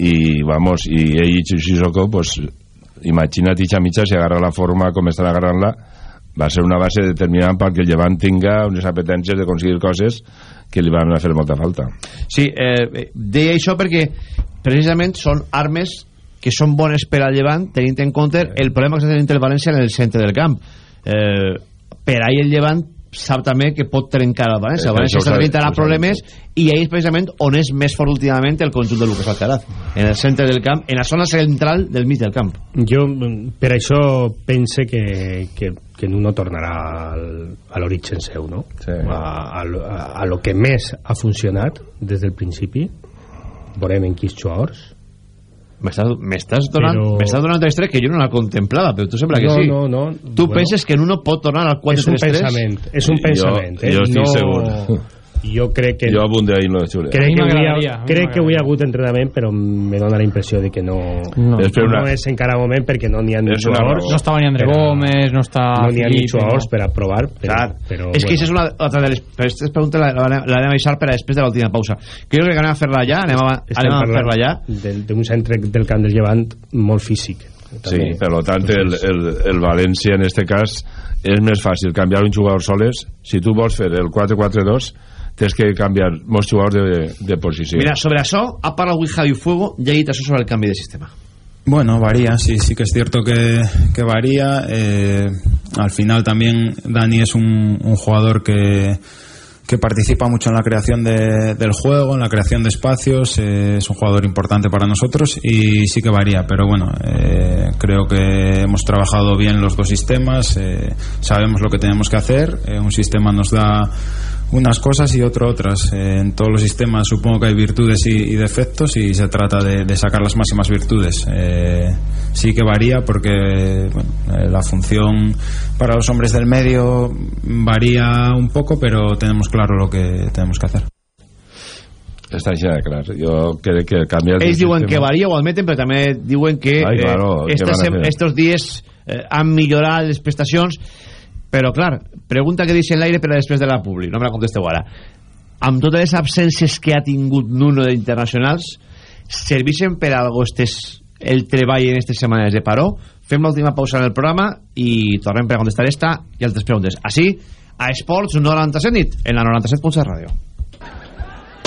i vamos i ell i Sissoko pues, imagina't i mitja si agarra la forma com estan agarrant-la. Va ser una base determinant perquè el llevant tinga unes apetències de aconseguir coses que li van a fer molta falta. Sí, eh, deia això perquè precisament són armes que són bones per al llevant tenint en compte el problema que s'ha tenint el València en el centre del camp. Eh, per ahí el llevant sap també que pot trencar el València. El València està tenint ara problemes i ahí és precisament on és més fort últimament el conjunt de Lucas Alcaraz en el centre del camp, en la zona central del mig del camp. Jo per això pense que, que, que Nuno tornarà al, a l'origen seu no? sí. a, a, a, a lo que més ha funcionat des del principi. Veurem en quins jugadors m'estàs donant, Però- m'estàs donant una història que jo no la contemplava però tu sembla que No, sí no, no. tu Bueno. penses que en uno pot tornar al 4-3-3 és un pensament és un Jo- eh? jo estic no, segur. (laughs) jo crec que jo abundé ahí en lo de Xule crec que, avui, m'agradaria, a ha, mi crec que avui ha hagut entrenament però me dona la impressió de que no No. Una- no és encara moment perquè no n'hi ha una jugadors. no estava ni André Gómez no està no n'hi ha ni jugadors no. per a provar però, Clar, però, és que això és una altra de les però aquestes preguntes la, anem a deixar per a després de l'última pausa. Que jo crec que anem a fer-la ja anem a, anem a fer-la ja. del- d'un centre del camp del llevant molt físic Sí, per tant el, el, el València en este cas és més fàcil canviar un jugador soles. Si tu vols fer el 4-4-2 tens que canviar molts jugadors de, de posició mira, sobre això ha parlat avui Javi Fuego ja ha dit això sobre el canvi de sistema Bueno, varía, sí, sí que es cierto que, que varía. Eh, al final también Dani es un, un jugador que, que participa mucho en la creación de- del juego, en la creación de espacios. eh, es un jugador importante para nosotros y sí que varía. Pero bueno, eh, creo que hemos trabajado bien los dos sistemas. eh, sabemos lo que tenemos que hacer. eh, un sistema nos da unas cosas y otro otras. Eh, en todos los sistemas supongo que hay virtudes y, y defectos y se trata de, de sacar las máximas virtudes. Eh, sí que varía porque bueno, eh, la función para los hombres del medio varía un poco, pero tenemos claro lo que tenemos que hacer. està així de clar jo crec que canviar ells diuen sistema- que varia o admeten però també diuen que Ai, claro, eh, estos dies eh, han millorat les prestacions però clar, pregunta que deixa en l'aire però després de la publi, no me la contesteu ara. Amb totes les absències que ha tingut Nuno d'internacionals servixen per algo estes, el treball en aquestes setmanes de paró? Fem l'última pausa en el programa i tornem per a contestar esta i altres preguntes. Així a Esports 97 nit en la 97.7 ràdio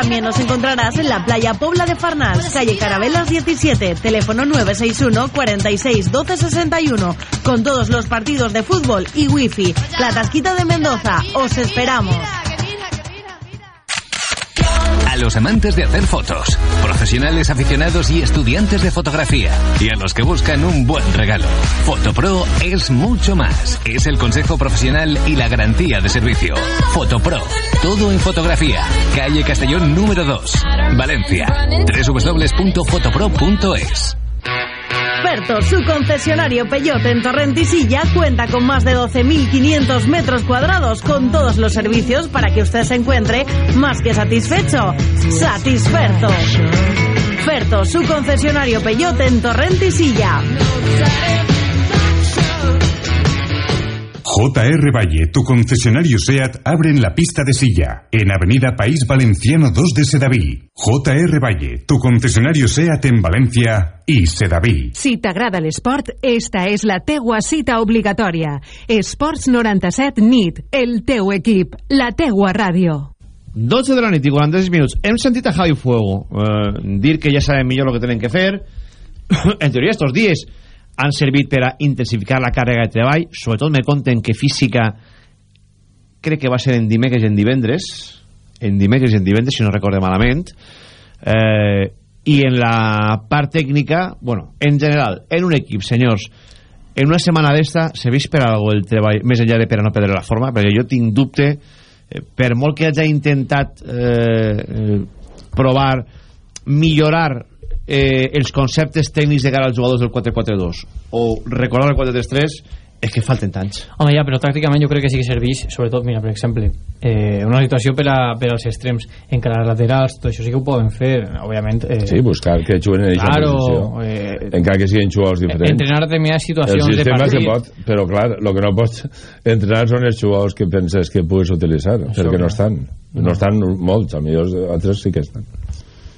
También nos encontrarás en la playa Pobla de Farnals, calle Carabelas 17, teléfono 961 46 12 61, con todos los partidos de fútbol y wifi. La Tasquita de Mendoza, os esperamos. A los amantes de hacer fotos, profesionales aficionados y estudiantes de fotografía, y a los que buscan un buen regalo, Fotopro es mucho más. Es el consejo profesional y la garantía de servicio. Fotopro, todo en fotografía. Calle Castellón número 2, Valencia. www.fotopro.es. Ferto, su concesionario Peyote en Torrentisilla, cuenta con más de 12.500 metros cuadrados con todos los servicios para que usted se encuentre más que satisfecho. Satisferto. Ferto, su concesionario Peyote en Torrentisilla. JR Valle, tu concesionario SEAT, abre en la pista de silla, en Avenida País Valenciano 2 de Sedaví. JR Valle, tu concesionario SEAT en Valencia i Sedaví. Si t'agrada l'esport, esta és la teua cita obligatòria. Esports 97 NIT, el teu equip, la teua ràdio. 12 de la nit i 46 minuts. Hem sentit a Javi Fuego eh, dir que ja saben millor el que tenen que fer. (coughs) en teoria, estos dies han servit per a intensificar la càrrega de treball. Sobretot me conten que física crec que va ser en dimecres i en divendres. En dimecres i en divendres, si no recorde malament. Eh, I en la part tècnica, bueno, en general, en un equip, senyors, en una setmana d'esta s'ha vist per algo el treball, més enllà de per a no perdre la forma, perquè jo tinc dubte eh, per molt que hagi intentat eh, eh, provar millorar eh, els conceptes tècnics de cara als jugadors del 4-4-2 o recordar el 4-3-3 és que falten tants Home, ja, però tàcticament jo crec que sí que serveix, sobretot, mira, per exemple, eh, una situació per, a, per als extrems, encarar laterals, tot això sí que ho poden fer, òbviament. Eh, Sí, buscar que juguen en aquesta Claro, posició. eh, Encara que siguin jugadors diferents. entrenar determinades situacions el de sistema se partit. pot, però clar, el que no pots entrenar són els jugadors que penses que pugues utilitzar, perquè clar. no estan. No estan molts, a millor altres sí que estan.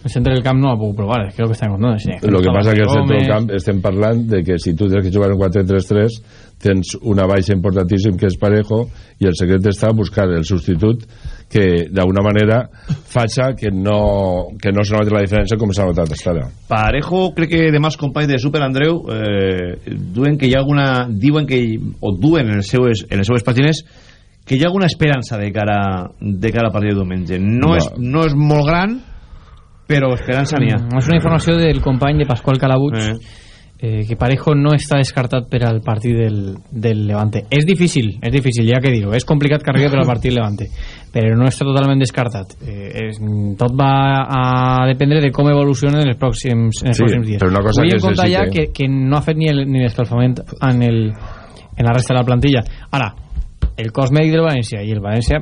El centre del camp no ha pogut provar, és que és el que estem. Sí, El que passa que al centre del camp estem parlant de que si tu tens que jugar en 4-3-3 tens una baixa importantíssim que és Parejo i el secret està a buscar el substitut que d'alguna manera faça que no, que no se noti la diferència com s'ha notat ara. Parejo, crec que demà els companys de Super Andreu eh, duen que hi ha alguna diuen que, o duen en les seues, en les seues pàgines que hi ha alguna esperança de cara, de cara al partit de diumenge no, Va. és, no és molt gran però esperança n'hi ha Mm, És una informació del company de Pascual Calabuig eh. Eh, que Parejo no està descartat per al partit del, del Levante. És difícil, és difícil, ja que dir-ho. És complicat que arribi per al partit Levante, però no està totalment descartat. Eh, és, tot va a dependre de com evoluciona en els pròxims, en els Sí, pròxims dies. però una cosa Vull que en compte ja que- que, no ha fet ni el- ni l'escalfament en, el, en la resta de la plantilla. Ara, el cos mèdic del València i el València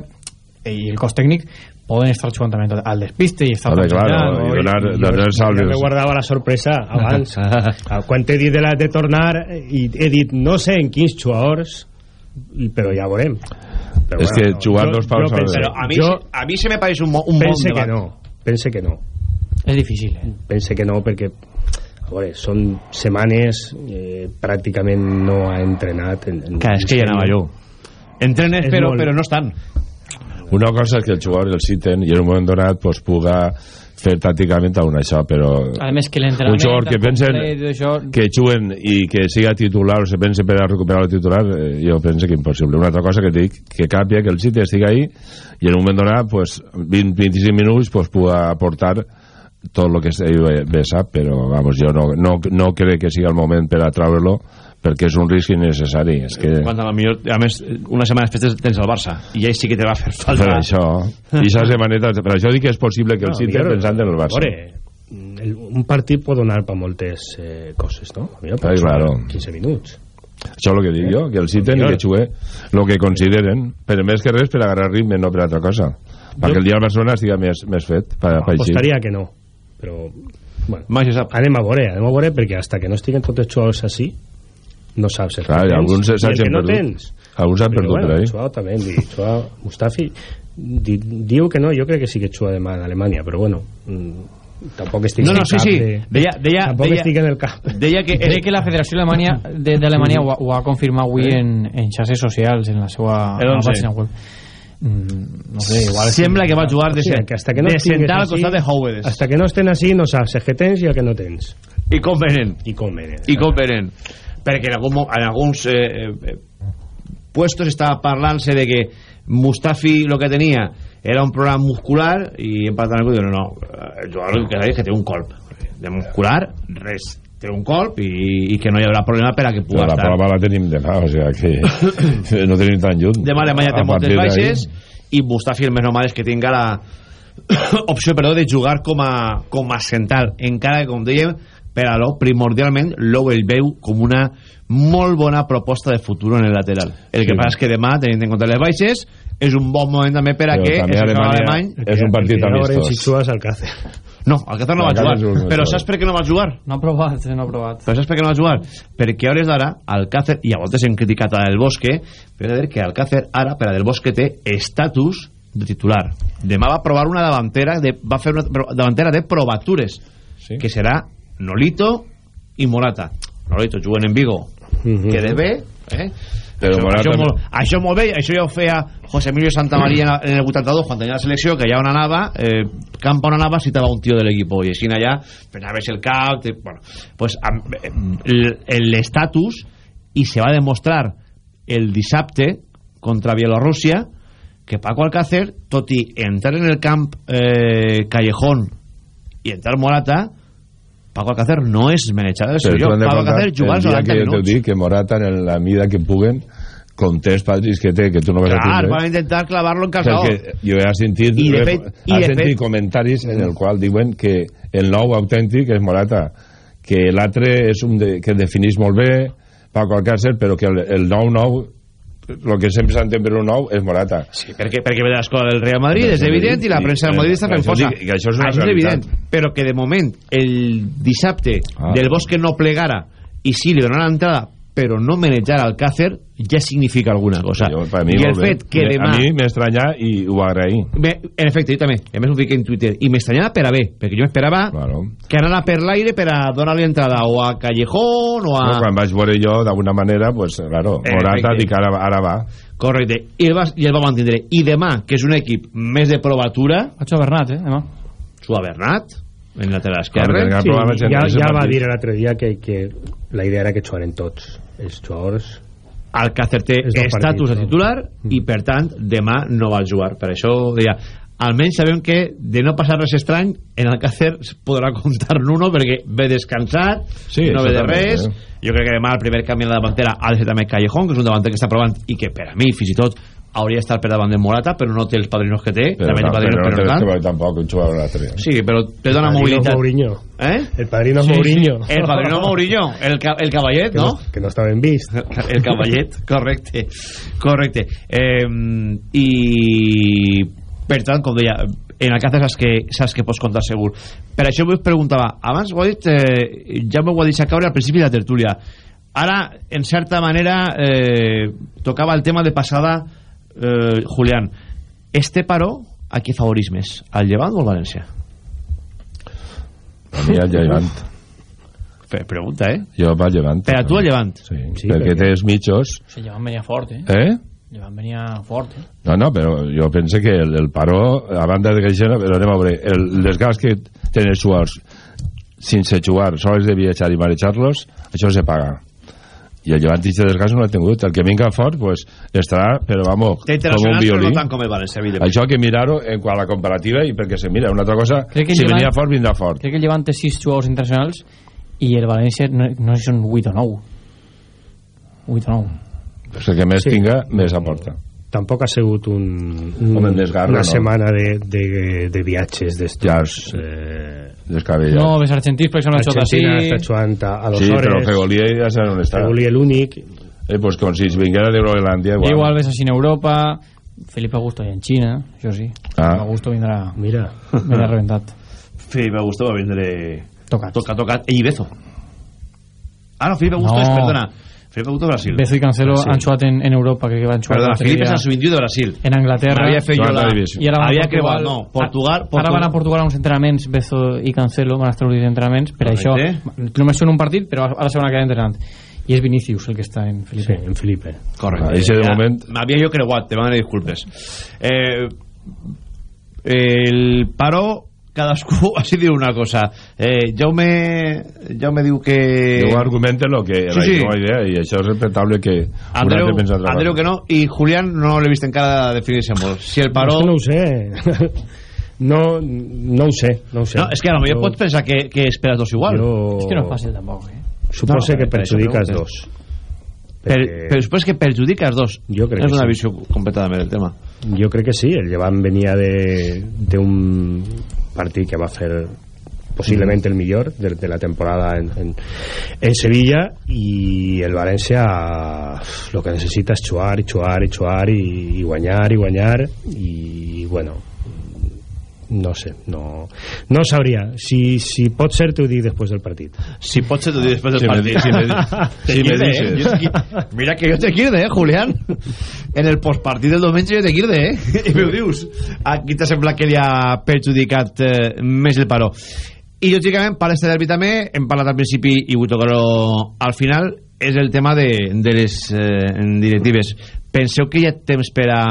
eh, i el cos tècnic poden estar jugant també al despiste i estar Home, claro, i donar, Jo- donar jo guardava la sorpresa abans. (laughs) Ah, quan t'he dit de, la, de tornar i he dit no sé en quins jugadors i- però ja veurem. Però És que jugar dos jo a pense, la vez. Però a mi, jo a mi se me pareix un, un bon pense que debat. no pense que no. És difícil eh? pense que no perquè a veure, són setmanes eh, pràcticament no ha entrenat en, en que és que ja anava jo. Entrenes però, molt- però no estan Una cosa és que el jugador el citen i en un moment donat pues, puga fer tàcticament alguna això, però a més que un l'entrenament jugador que pensen això, que juguen i que siga titular o se pense per a recuperar el titular eh, jo penso que impossible. Una altra cosa que dic que canvia que el City estigui ahí i en un moment donat pues, 20-25 minuts pues, puga aportar tot el que ell bé, sap però vamos, jo no, no, no crec que sigui el moment per a treure-lo perquè és un risc innecessari és que quan a, la millor, a més una setmana després tens el Barça i ja sí que te va fer falta per això (laughs) i s'ha de manera, per això dic que és possible que el No, City millor- pensant en el Barça veure, el, un partit pot donar per moltes eh, coses no? A mi Ah, claro. 15 minuts Això és el que dic jo, que el citen i Millor. que el que consideren, però més que res per agarrar ritme, no per altra cosa. Perquè el dia del Barcelona estigui més, més fet, per, per així. apostaria que no però bueno, Mai se sap. anem a veure anem a veure perquè hasta que no estiguen tots els jugadors així no saps el Clar, que tens alguns i el que no perdut. tens. Alguns Però perdut bueno, ahí. Chua també, di, Chua, Mustafi di, diu que no, jo crec que sí que Chua demà en Alemanya, però bueno mm, tampoc estic No, en no, sí, cap sí. de... Deia, deia, tampoc deia, estic en el cap deia que... Crec que la Federació d'Alemanya de- d'Alemanya ho, ha- ho ha confirmat avui en, en xarxes socials, en la seva El a la 11. pàgina web. Mm, no sé, igual... Sembla que va jugar de, Sí, que hasta que no de estigues sentar al costat de Houedes. hasta que no estén així no saps el que tens i el que no tens I com venen. i com venen I com venen. Perquè en, algun, en alguns eh, eh, puestos estava parlant-se de que Mustafi lo que tenia era un programa muscular i en part de no, no, el jugador que deia que té un colp de muscular, res té un colp i, i que no hi haurà problema per a que pugui Però la estar prova la tenim demà, o sigui que (coughs) no tenim tan lluny. demà Alemanya té moltes baixes i Mustafi el més normal és que tinga la (coughs) opció perdó, de jugar com a, com a central encara que com dèiem per a l'O primordialment l'O el veu com una molt bona proposta de futur en el lateral el que Sí. passa és que demà tenint en compte les baixes és un bon moment també per a que seleccionador Alemanya alemany és un partit amistós. si és Alcácer no, Alcácer no va jugar però saps per què no va jugar? No ha provat, no ha provat. Però saps per què no va jugar? Perquè a hores d'ara, Alcácer, i a voltes hem criticat a Del Bosque, però dir que Alcácer ara, per a Del Bosque, té estatus de titular. Demà va provar una davantera, de, va fer una davantera de provatures, Sí. que serà Nolito i Morata. Nolito juguen en Vigo, que de bé, eh? Però això, Morata- això, molt, això molt bé, això ja ho feia José Emilio Santamaría en, la- en el 82 quan tenia la selecció, que allà on anava eh, camp on anava citava un tio de l'equip i així allà penaves el cap te, bueno, pues, eh, l'estatus i se va demostrar el dissabte contra Bielorússia que Paco Alcácer tot i entrar en el camp eh, Callejón i entrar Morata Paco Alcácer no és manejada del seu lloc Paco Alcácer dia 90 que te minuts. dic que Morata en la mida que puguen com té els padris que té que tu no vas a Clar, tindre. van intentar clavar-lo en calçador. perquè jo he sentit, I de fet- he de sentit fet- comentaris en el qual diuen que el nou autèntic és Morata que l'altre és un de, que definís molt bé Paco Alcácer però que el, el nou nou el que sempre s'entén per un nou és Morata Sí, perquè, perquè ve de l'escola del Real Madrid, és evident, i la premsa del Madrid està fent això fosa. que això és una és realitat. evident, però que de moment el dissabte Ah. del Bosque no plegara i sí, li donarà entrada però no manejar Alcácer ja significa alguna cosa. Jo, mi, I el molt bé. fet que demà... a mi m'estranya i ho agraï Bé, en efecte, jo també. A més ho dic en Twitter. I m'estranyava per a bé, perquè jo m'esperava claro. que anara per l'aire per a donar-li entrada o a Callejón o a... no, quan vaig veure jo d'alguna manera pues, claro, En Morata dic ara, ara va Correcte. I el, va, I el va mantindre. I demà, que és un equip més de provatura... Ha hecho Bernat, eh, demà. Bernat, en lateral esquerre. perquè el Sí, ja, ja va dir l'altre dia que, que la idea era que jugaren tots els jugadors Alcácer té estatus de no? titular i per tant demà no va jugar per això deia almenys sabem que de no passar res estrany en Alcácer es podrà comptar n'uno perquè ve descansat Sí, no ve de res eh. jo crec que demà el primer canvi en la davantera ha de ser també Callejón que és un davanter que està provant i que per a mi fins i tot hauria d'estar per davant de Morata però no té els padrinos que té però, també té no, padrinos però no però no tant veure tampoc un jugador l'altre sí però te dona El padrino mobilitat Mourinho. ¿Eh? El padrino Sí, sí. Mourinho. El padrino Mourinho, el, ca el caballet, que ¿no? no, que no està ben vist (laughs) El caballet, correcte. Correcte. Eh, I, per tant, com deia, en Alcácer saps que, saps que pots comptar segur. Per això us preguntava, abans ho ha dit, eh, ja m'ho ha deixat caure al principi de la tertúlia. Ara, en certa manera, eh, tocava el tema de passada, eh, Julián. Este paró, a qui favorís més? Al Llevant o al València? a mi el Llevant (laughs) Fe, pregunta, eh? jo va Llevant Per a tu al Llevant? sí, sí, perquè té els mitjos Sí, Llevant venia fort, eh? eh? Llevant venia fort, eh? No, no, però jo penso que el, el paró, a banda de que això, però anem a veure, el, el desgast que tenen els jugadors sense jugar, sols de viatjar i marejar-los, això se paga. I el llevant de desgast no l'ha tingut. El que vinga fort, pues, estarà, però vamos, com un violí. no tant com el València. Això que mirar-ho en quant a la comparativa i perquè se mira. Una altra cosa, Crec que si el venia Llevant- fort, vindrà fort. Crec que el Llevant té 6 jugadors internacionals i el València no, no sé si són 8 o 9. 8 o 9. Pues el que més Sí. tinga, més aporta. Tampoc ha sigut un, un, Home, en desgarro, una no. setmana de, de, de viatges d'estos eh, descabellat. No, ves argentins, per exemple, Argentina així. està jugant a, a dos sí, hores però Fegolier ja sé on està. Fegolier l'únic Eh, pues com si vinguera d'Eurolandia, Igual. igual. igual ves així en Europa. Felipe Augusto i en Xina, això sí. Ah. Felipe Augusto vindrà, mira vindrà reventat. Felipe Augusto va vindre... Tocat. Toca, tocat. E Ibezo. Ah, no, Felipe Augusto No. és, perdona. Felipe Couto de Brasil. Bezo i Cancelo Brasil. han jugat en, en Europa, crec que van jugar... Perdona, Felipe és dia el sub-21 de Brasil. En Anglaterra. Havia fet jo la... I ara van a Havia Portugal. creuat, no. Portugal, Ara, ara van a Portugal a uns entrenaments, Bezo i Cancelo, van estar uns entrenaments, per això, només són un partit, però ara se van a quedar entrenant. I és Vinicius el que està en Felipe. Sí, en Felipe. Correcte. Eixe de Ja, moment- M'havia jo creuat, te demano disculpes. Eh, el Paró, cadascú (laughs) així diu una cosa. Eh, Jaume, Jaume diu que... Jo argumente lo que Sí, sí. la idea i això és respectable que Andreu, un altre Andreu que no, i Julián no l'he vist encara definir-se molt. Si el Paró... No ho (laughs) sé. no, no ho sé, no ho sé. No, és que a lo millor Jo- pots pensar que, que esperes dos igual. Jo- És que no és fàcil tampoc, eh? Supose No, que per això dos. Per, Perquè- però després que perjudica els dos. Jo crec és una sí. visió completament del tema. Jo crec que sí, el Llevant venia de- d'un partit que va fer possiblement el millor de, de la temporada en, en, en Sevilla i el València el que necessita és xuar i xuar i xuar i, i guanyar i guanyar i bueno no sé, no, no sabria si, si pot ser t'ho dic després del partit Si pot ser t'ho dic després del Si me- partit. (laughs) si me- Te si me quirde, dices. eh? Jo te Mira que yo te quirde, eh, Julián. En el postpartit del diumenge jo te quirde, eh? (laughs) I m'ho dius. Aquí t'ha semblat que li ha perjudicat eh, més el paró. I lògicament, per este derbi també, hem parlat al principi i vull tocar-ho al final, és el tema de, de les eh, directives. Penseu que hi ha temps per a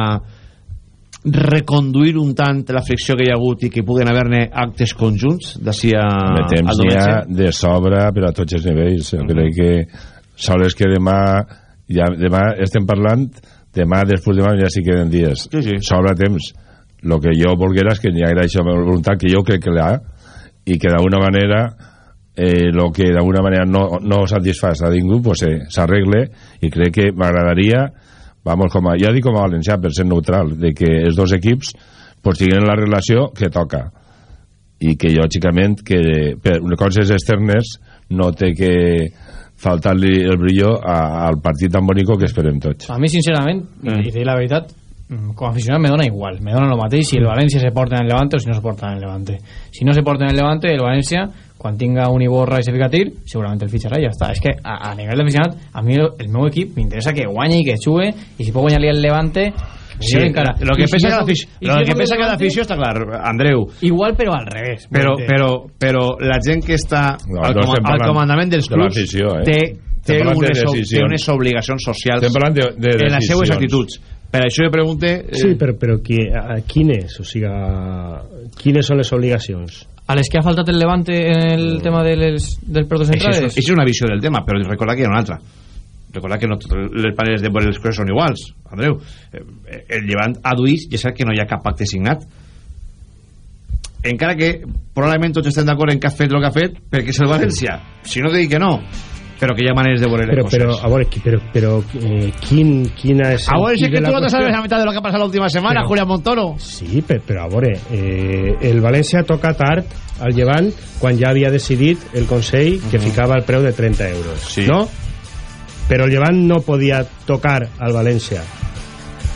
reconduir un tant la fricció que hi ha hagut i que puguen haver-ne actes conjunts d'ací a, de temps n'hi ha de sobra per a tots els nivells. Jo crec que sols que demà ja, demà estem parlant demà després de demà ja sí queden dies. Sí, sí. sobra temps. El que jo volguera és que n'hi haguera això voluntat que jo crec que l'ha i que d'alguna manera eh, lo que d'alguna manera no, no satisfàs a ningú pues, eh, s'arregle i crec que m'agradaria vamos, com a, ja dic com a valencià per ser neutral de que els dos equips pues, tinguin la relació que toca i que lògicament que per coses externes no té que faltar-li el brillo a, al partit tan bonico que esperem tots A mi, sincerament, Mm. i dic la veritat, mm, com a aficionat me dona igual, me dona lo mateix si el València se porta en el Levante o si no se porta en el Levante. Si no se porta en el Levante, el València, quan tinga un Iborra i se fica a tir, segurament el fitxarà i ja està. És que a, a nivell d'aficionat, a mi el, el meu equip m'interessa que guanyi i que xugue, i si pot guanyar-li el Levante, Sí, encara. lo que I si cada afició, si lo jo que del cada Levante, afició està clar, Andreu. Igual, però al revés. Però, però, però la gent que està No, al, com, al comandament dels de clubs l'afició, eh? té, té, de unes, ob- té unes obligacions socials parlant de, de en les seues actituds. Per això jo pregunte... Eh, Sí, però, però qui, a, quines? O sigui, quines són les obligacions? A les que ha faltat el Levante en el tema de les, del Proto Això és, això és una visió del tema, però recordar que hi ha una altra. Recordar que no totes les maneres de veure les coses són iguals, Andreu. Eh, El llevant aduís i és cert que no hi ha cap pacte signat. Encara que probablement tots estem d'acord en que ha fet el que ha fet perquè és el València. Si no dic que no, però que hi ha maneres de veure les Però, coses. però, a veure, qui- però, però eh, quin, quina és... A veure, el si quid que la no te sabes la mitad de lo que ha passat l'última setmana, Però- Julián Montoro. Sí, però, però a veure, eh, el València toca tard al llevant quan ja havia decidit el Consell que ficava el preu de 30 euros, Sí. no? Però el llevant no podia tocar al València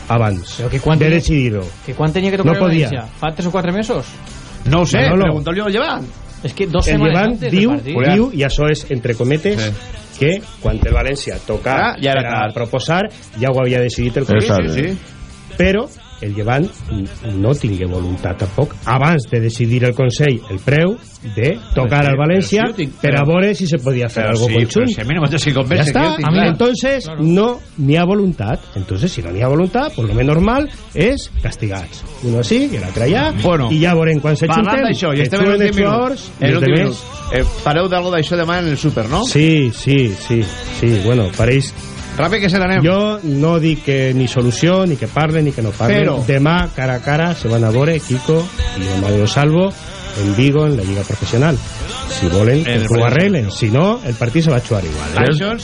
abans Però que quan de tenia- decidir-ho. Que quan tenia que tocar No el. València? Fa 3 o 4 mesos? No ho sé, No, no, no. pregunta-li al llevant. És que dos El llevant antes diu, diu, i això és entre cometes, que quan el València toca Ah, ja era a proposar, ja ho havia decidit el. Exacte. Sí, sí. però el llevant no tingué voluntat tampoc abans de decidir el Consell el preu de tocar sí, al València sí, tinc, per a veure si se podia fer algo sí, conjunt. si a mi no m'ha si jo tinc a entonces no n'hi ha voluntat. Entonces si no n'hi ha voluntat pues lo més normal és castigats. Uno así i l'altre allà Bueno, i ja veurem quan se Parlant d'això, i estem en l'últim minut. En l'últim minut. Eh, fareu d'algo d'això demà en el súper, no? sí, sí, sí, sí, bueno, pareix Ràpid que se n'anem. jo no dic que ni solució, ni que parlen, ni que no parlen. Però- Demà, cara a cara, se van a veure Kiko i Mario Salvo en Vigo, en la Lliga Professional. Si volen, En el que ho arreglen. Si no, el partit se va a jugar igual. ¿eh? Això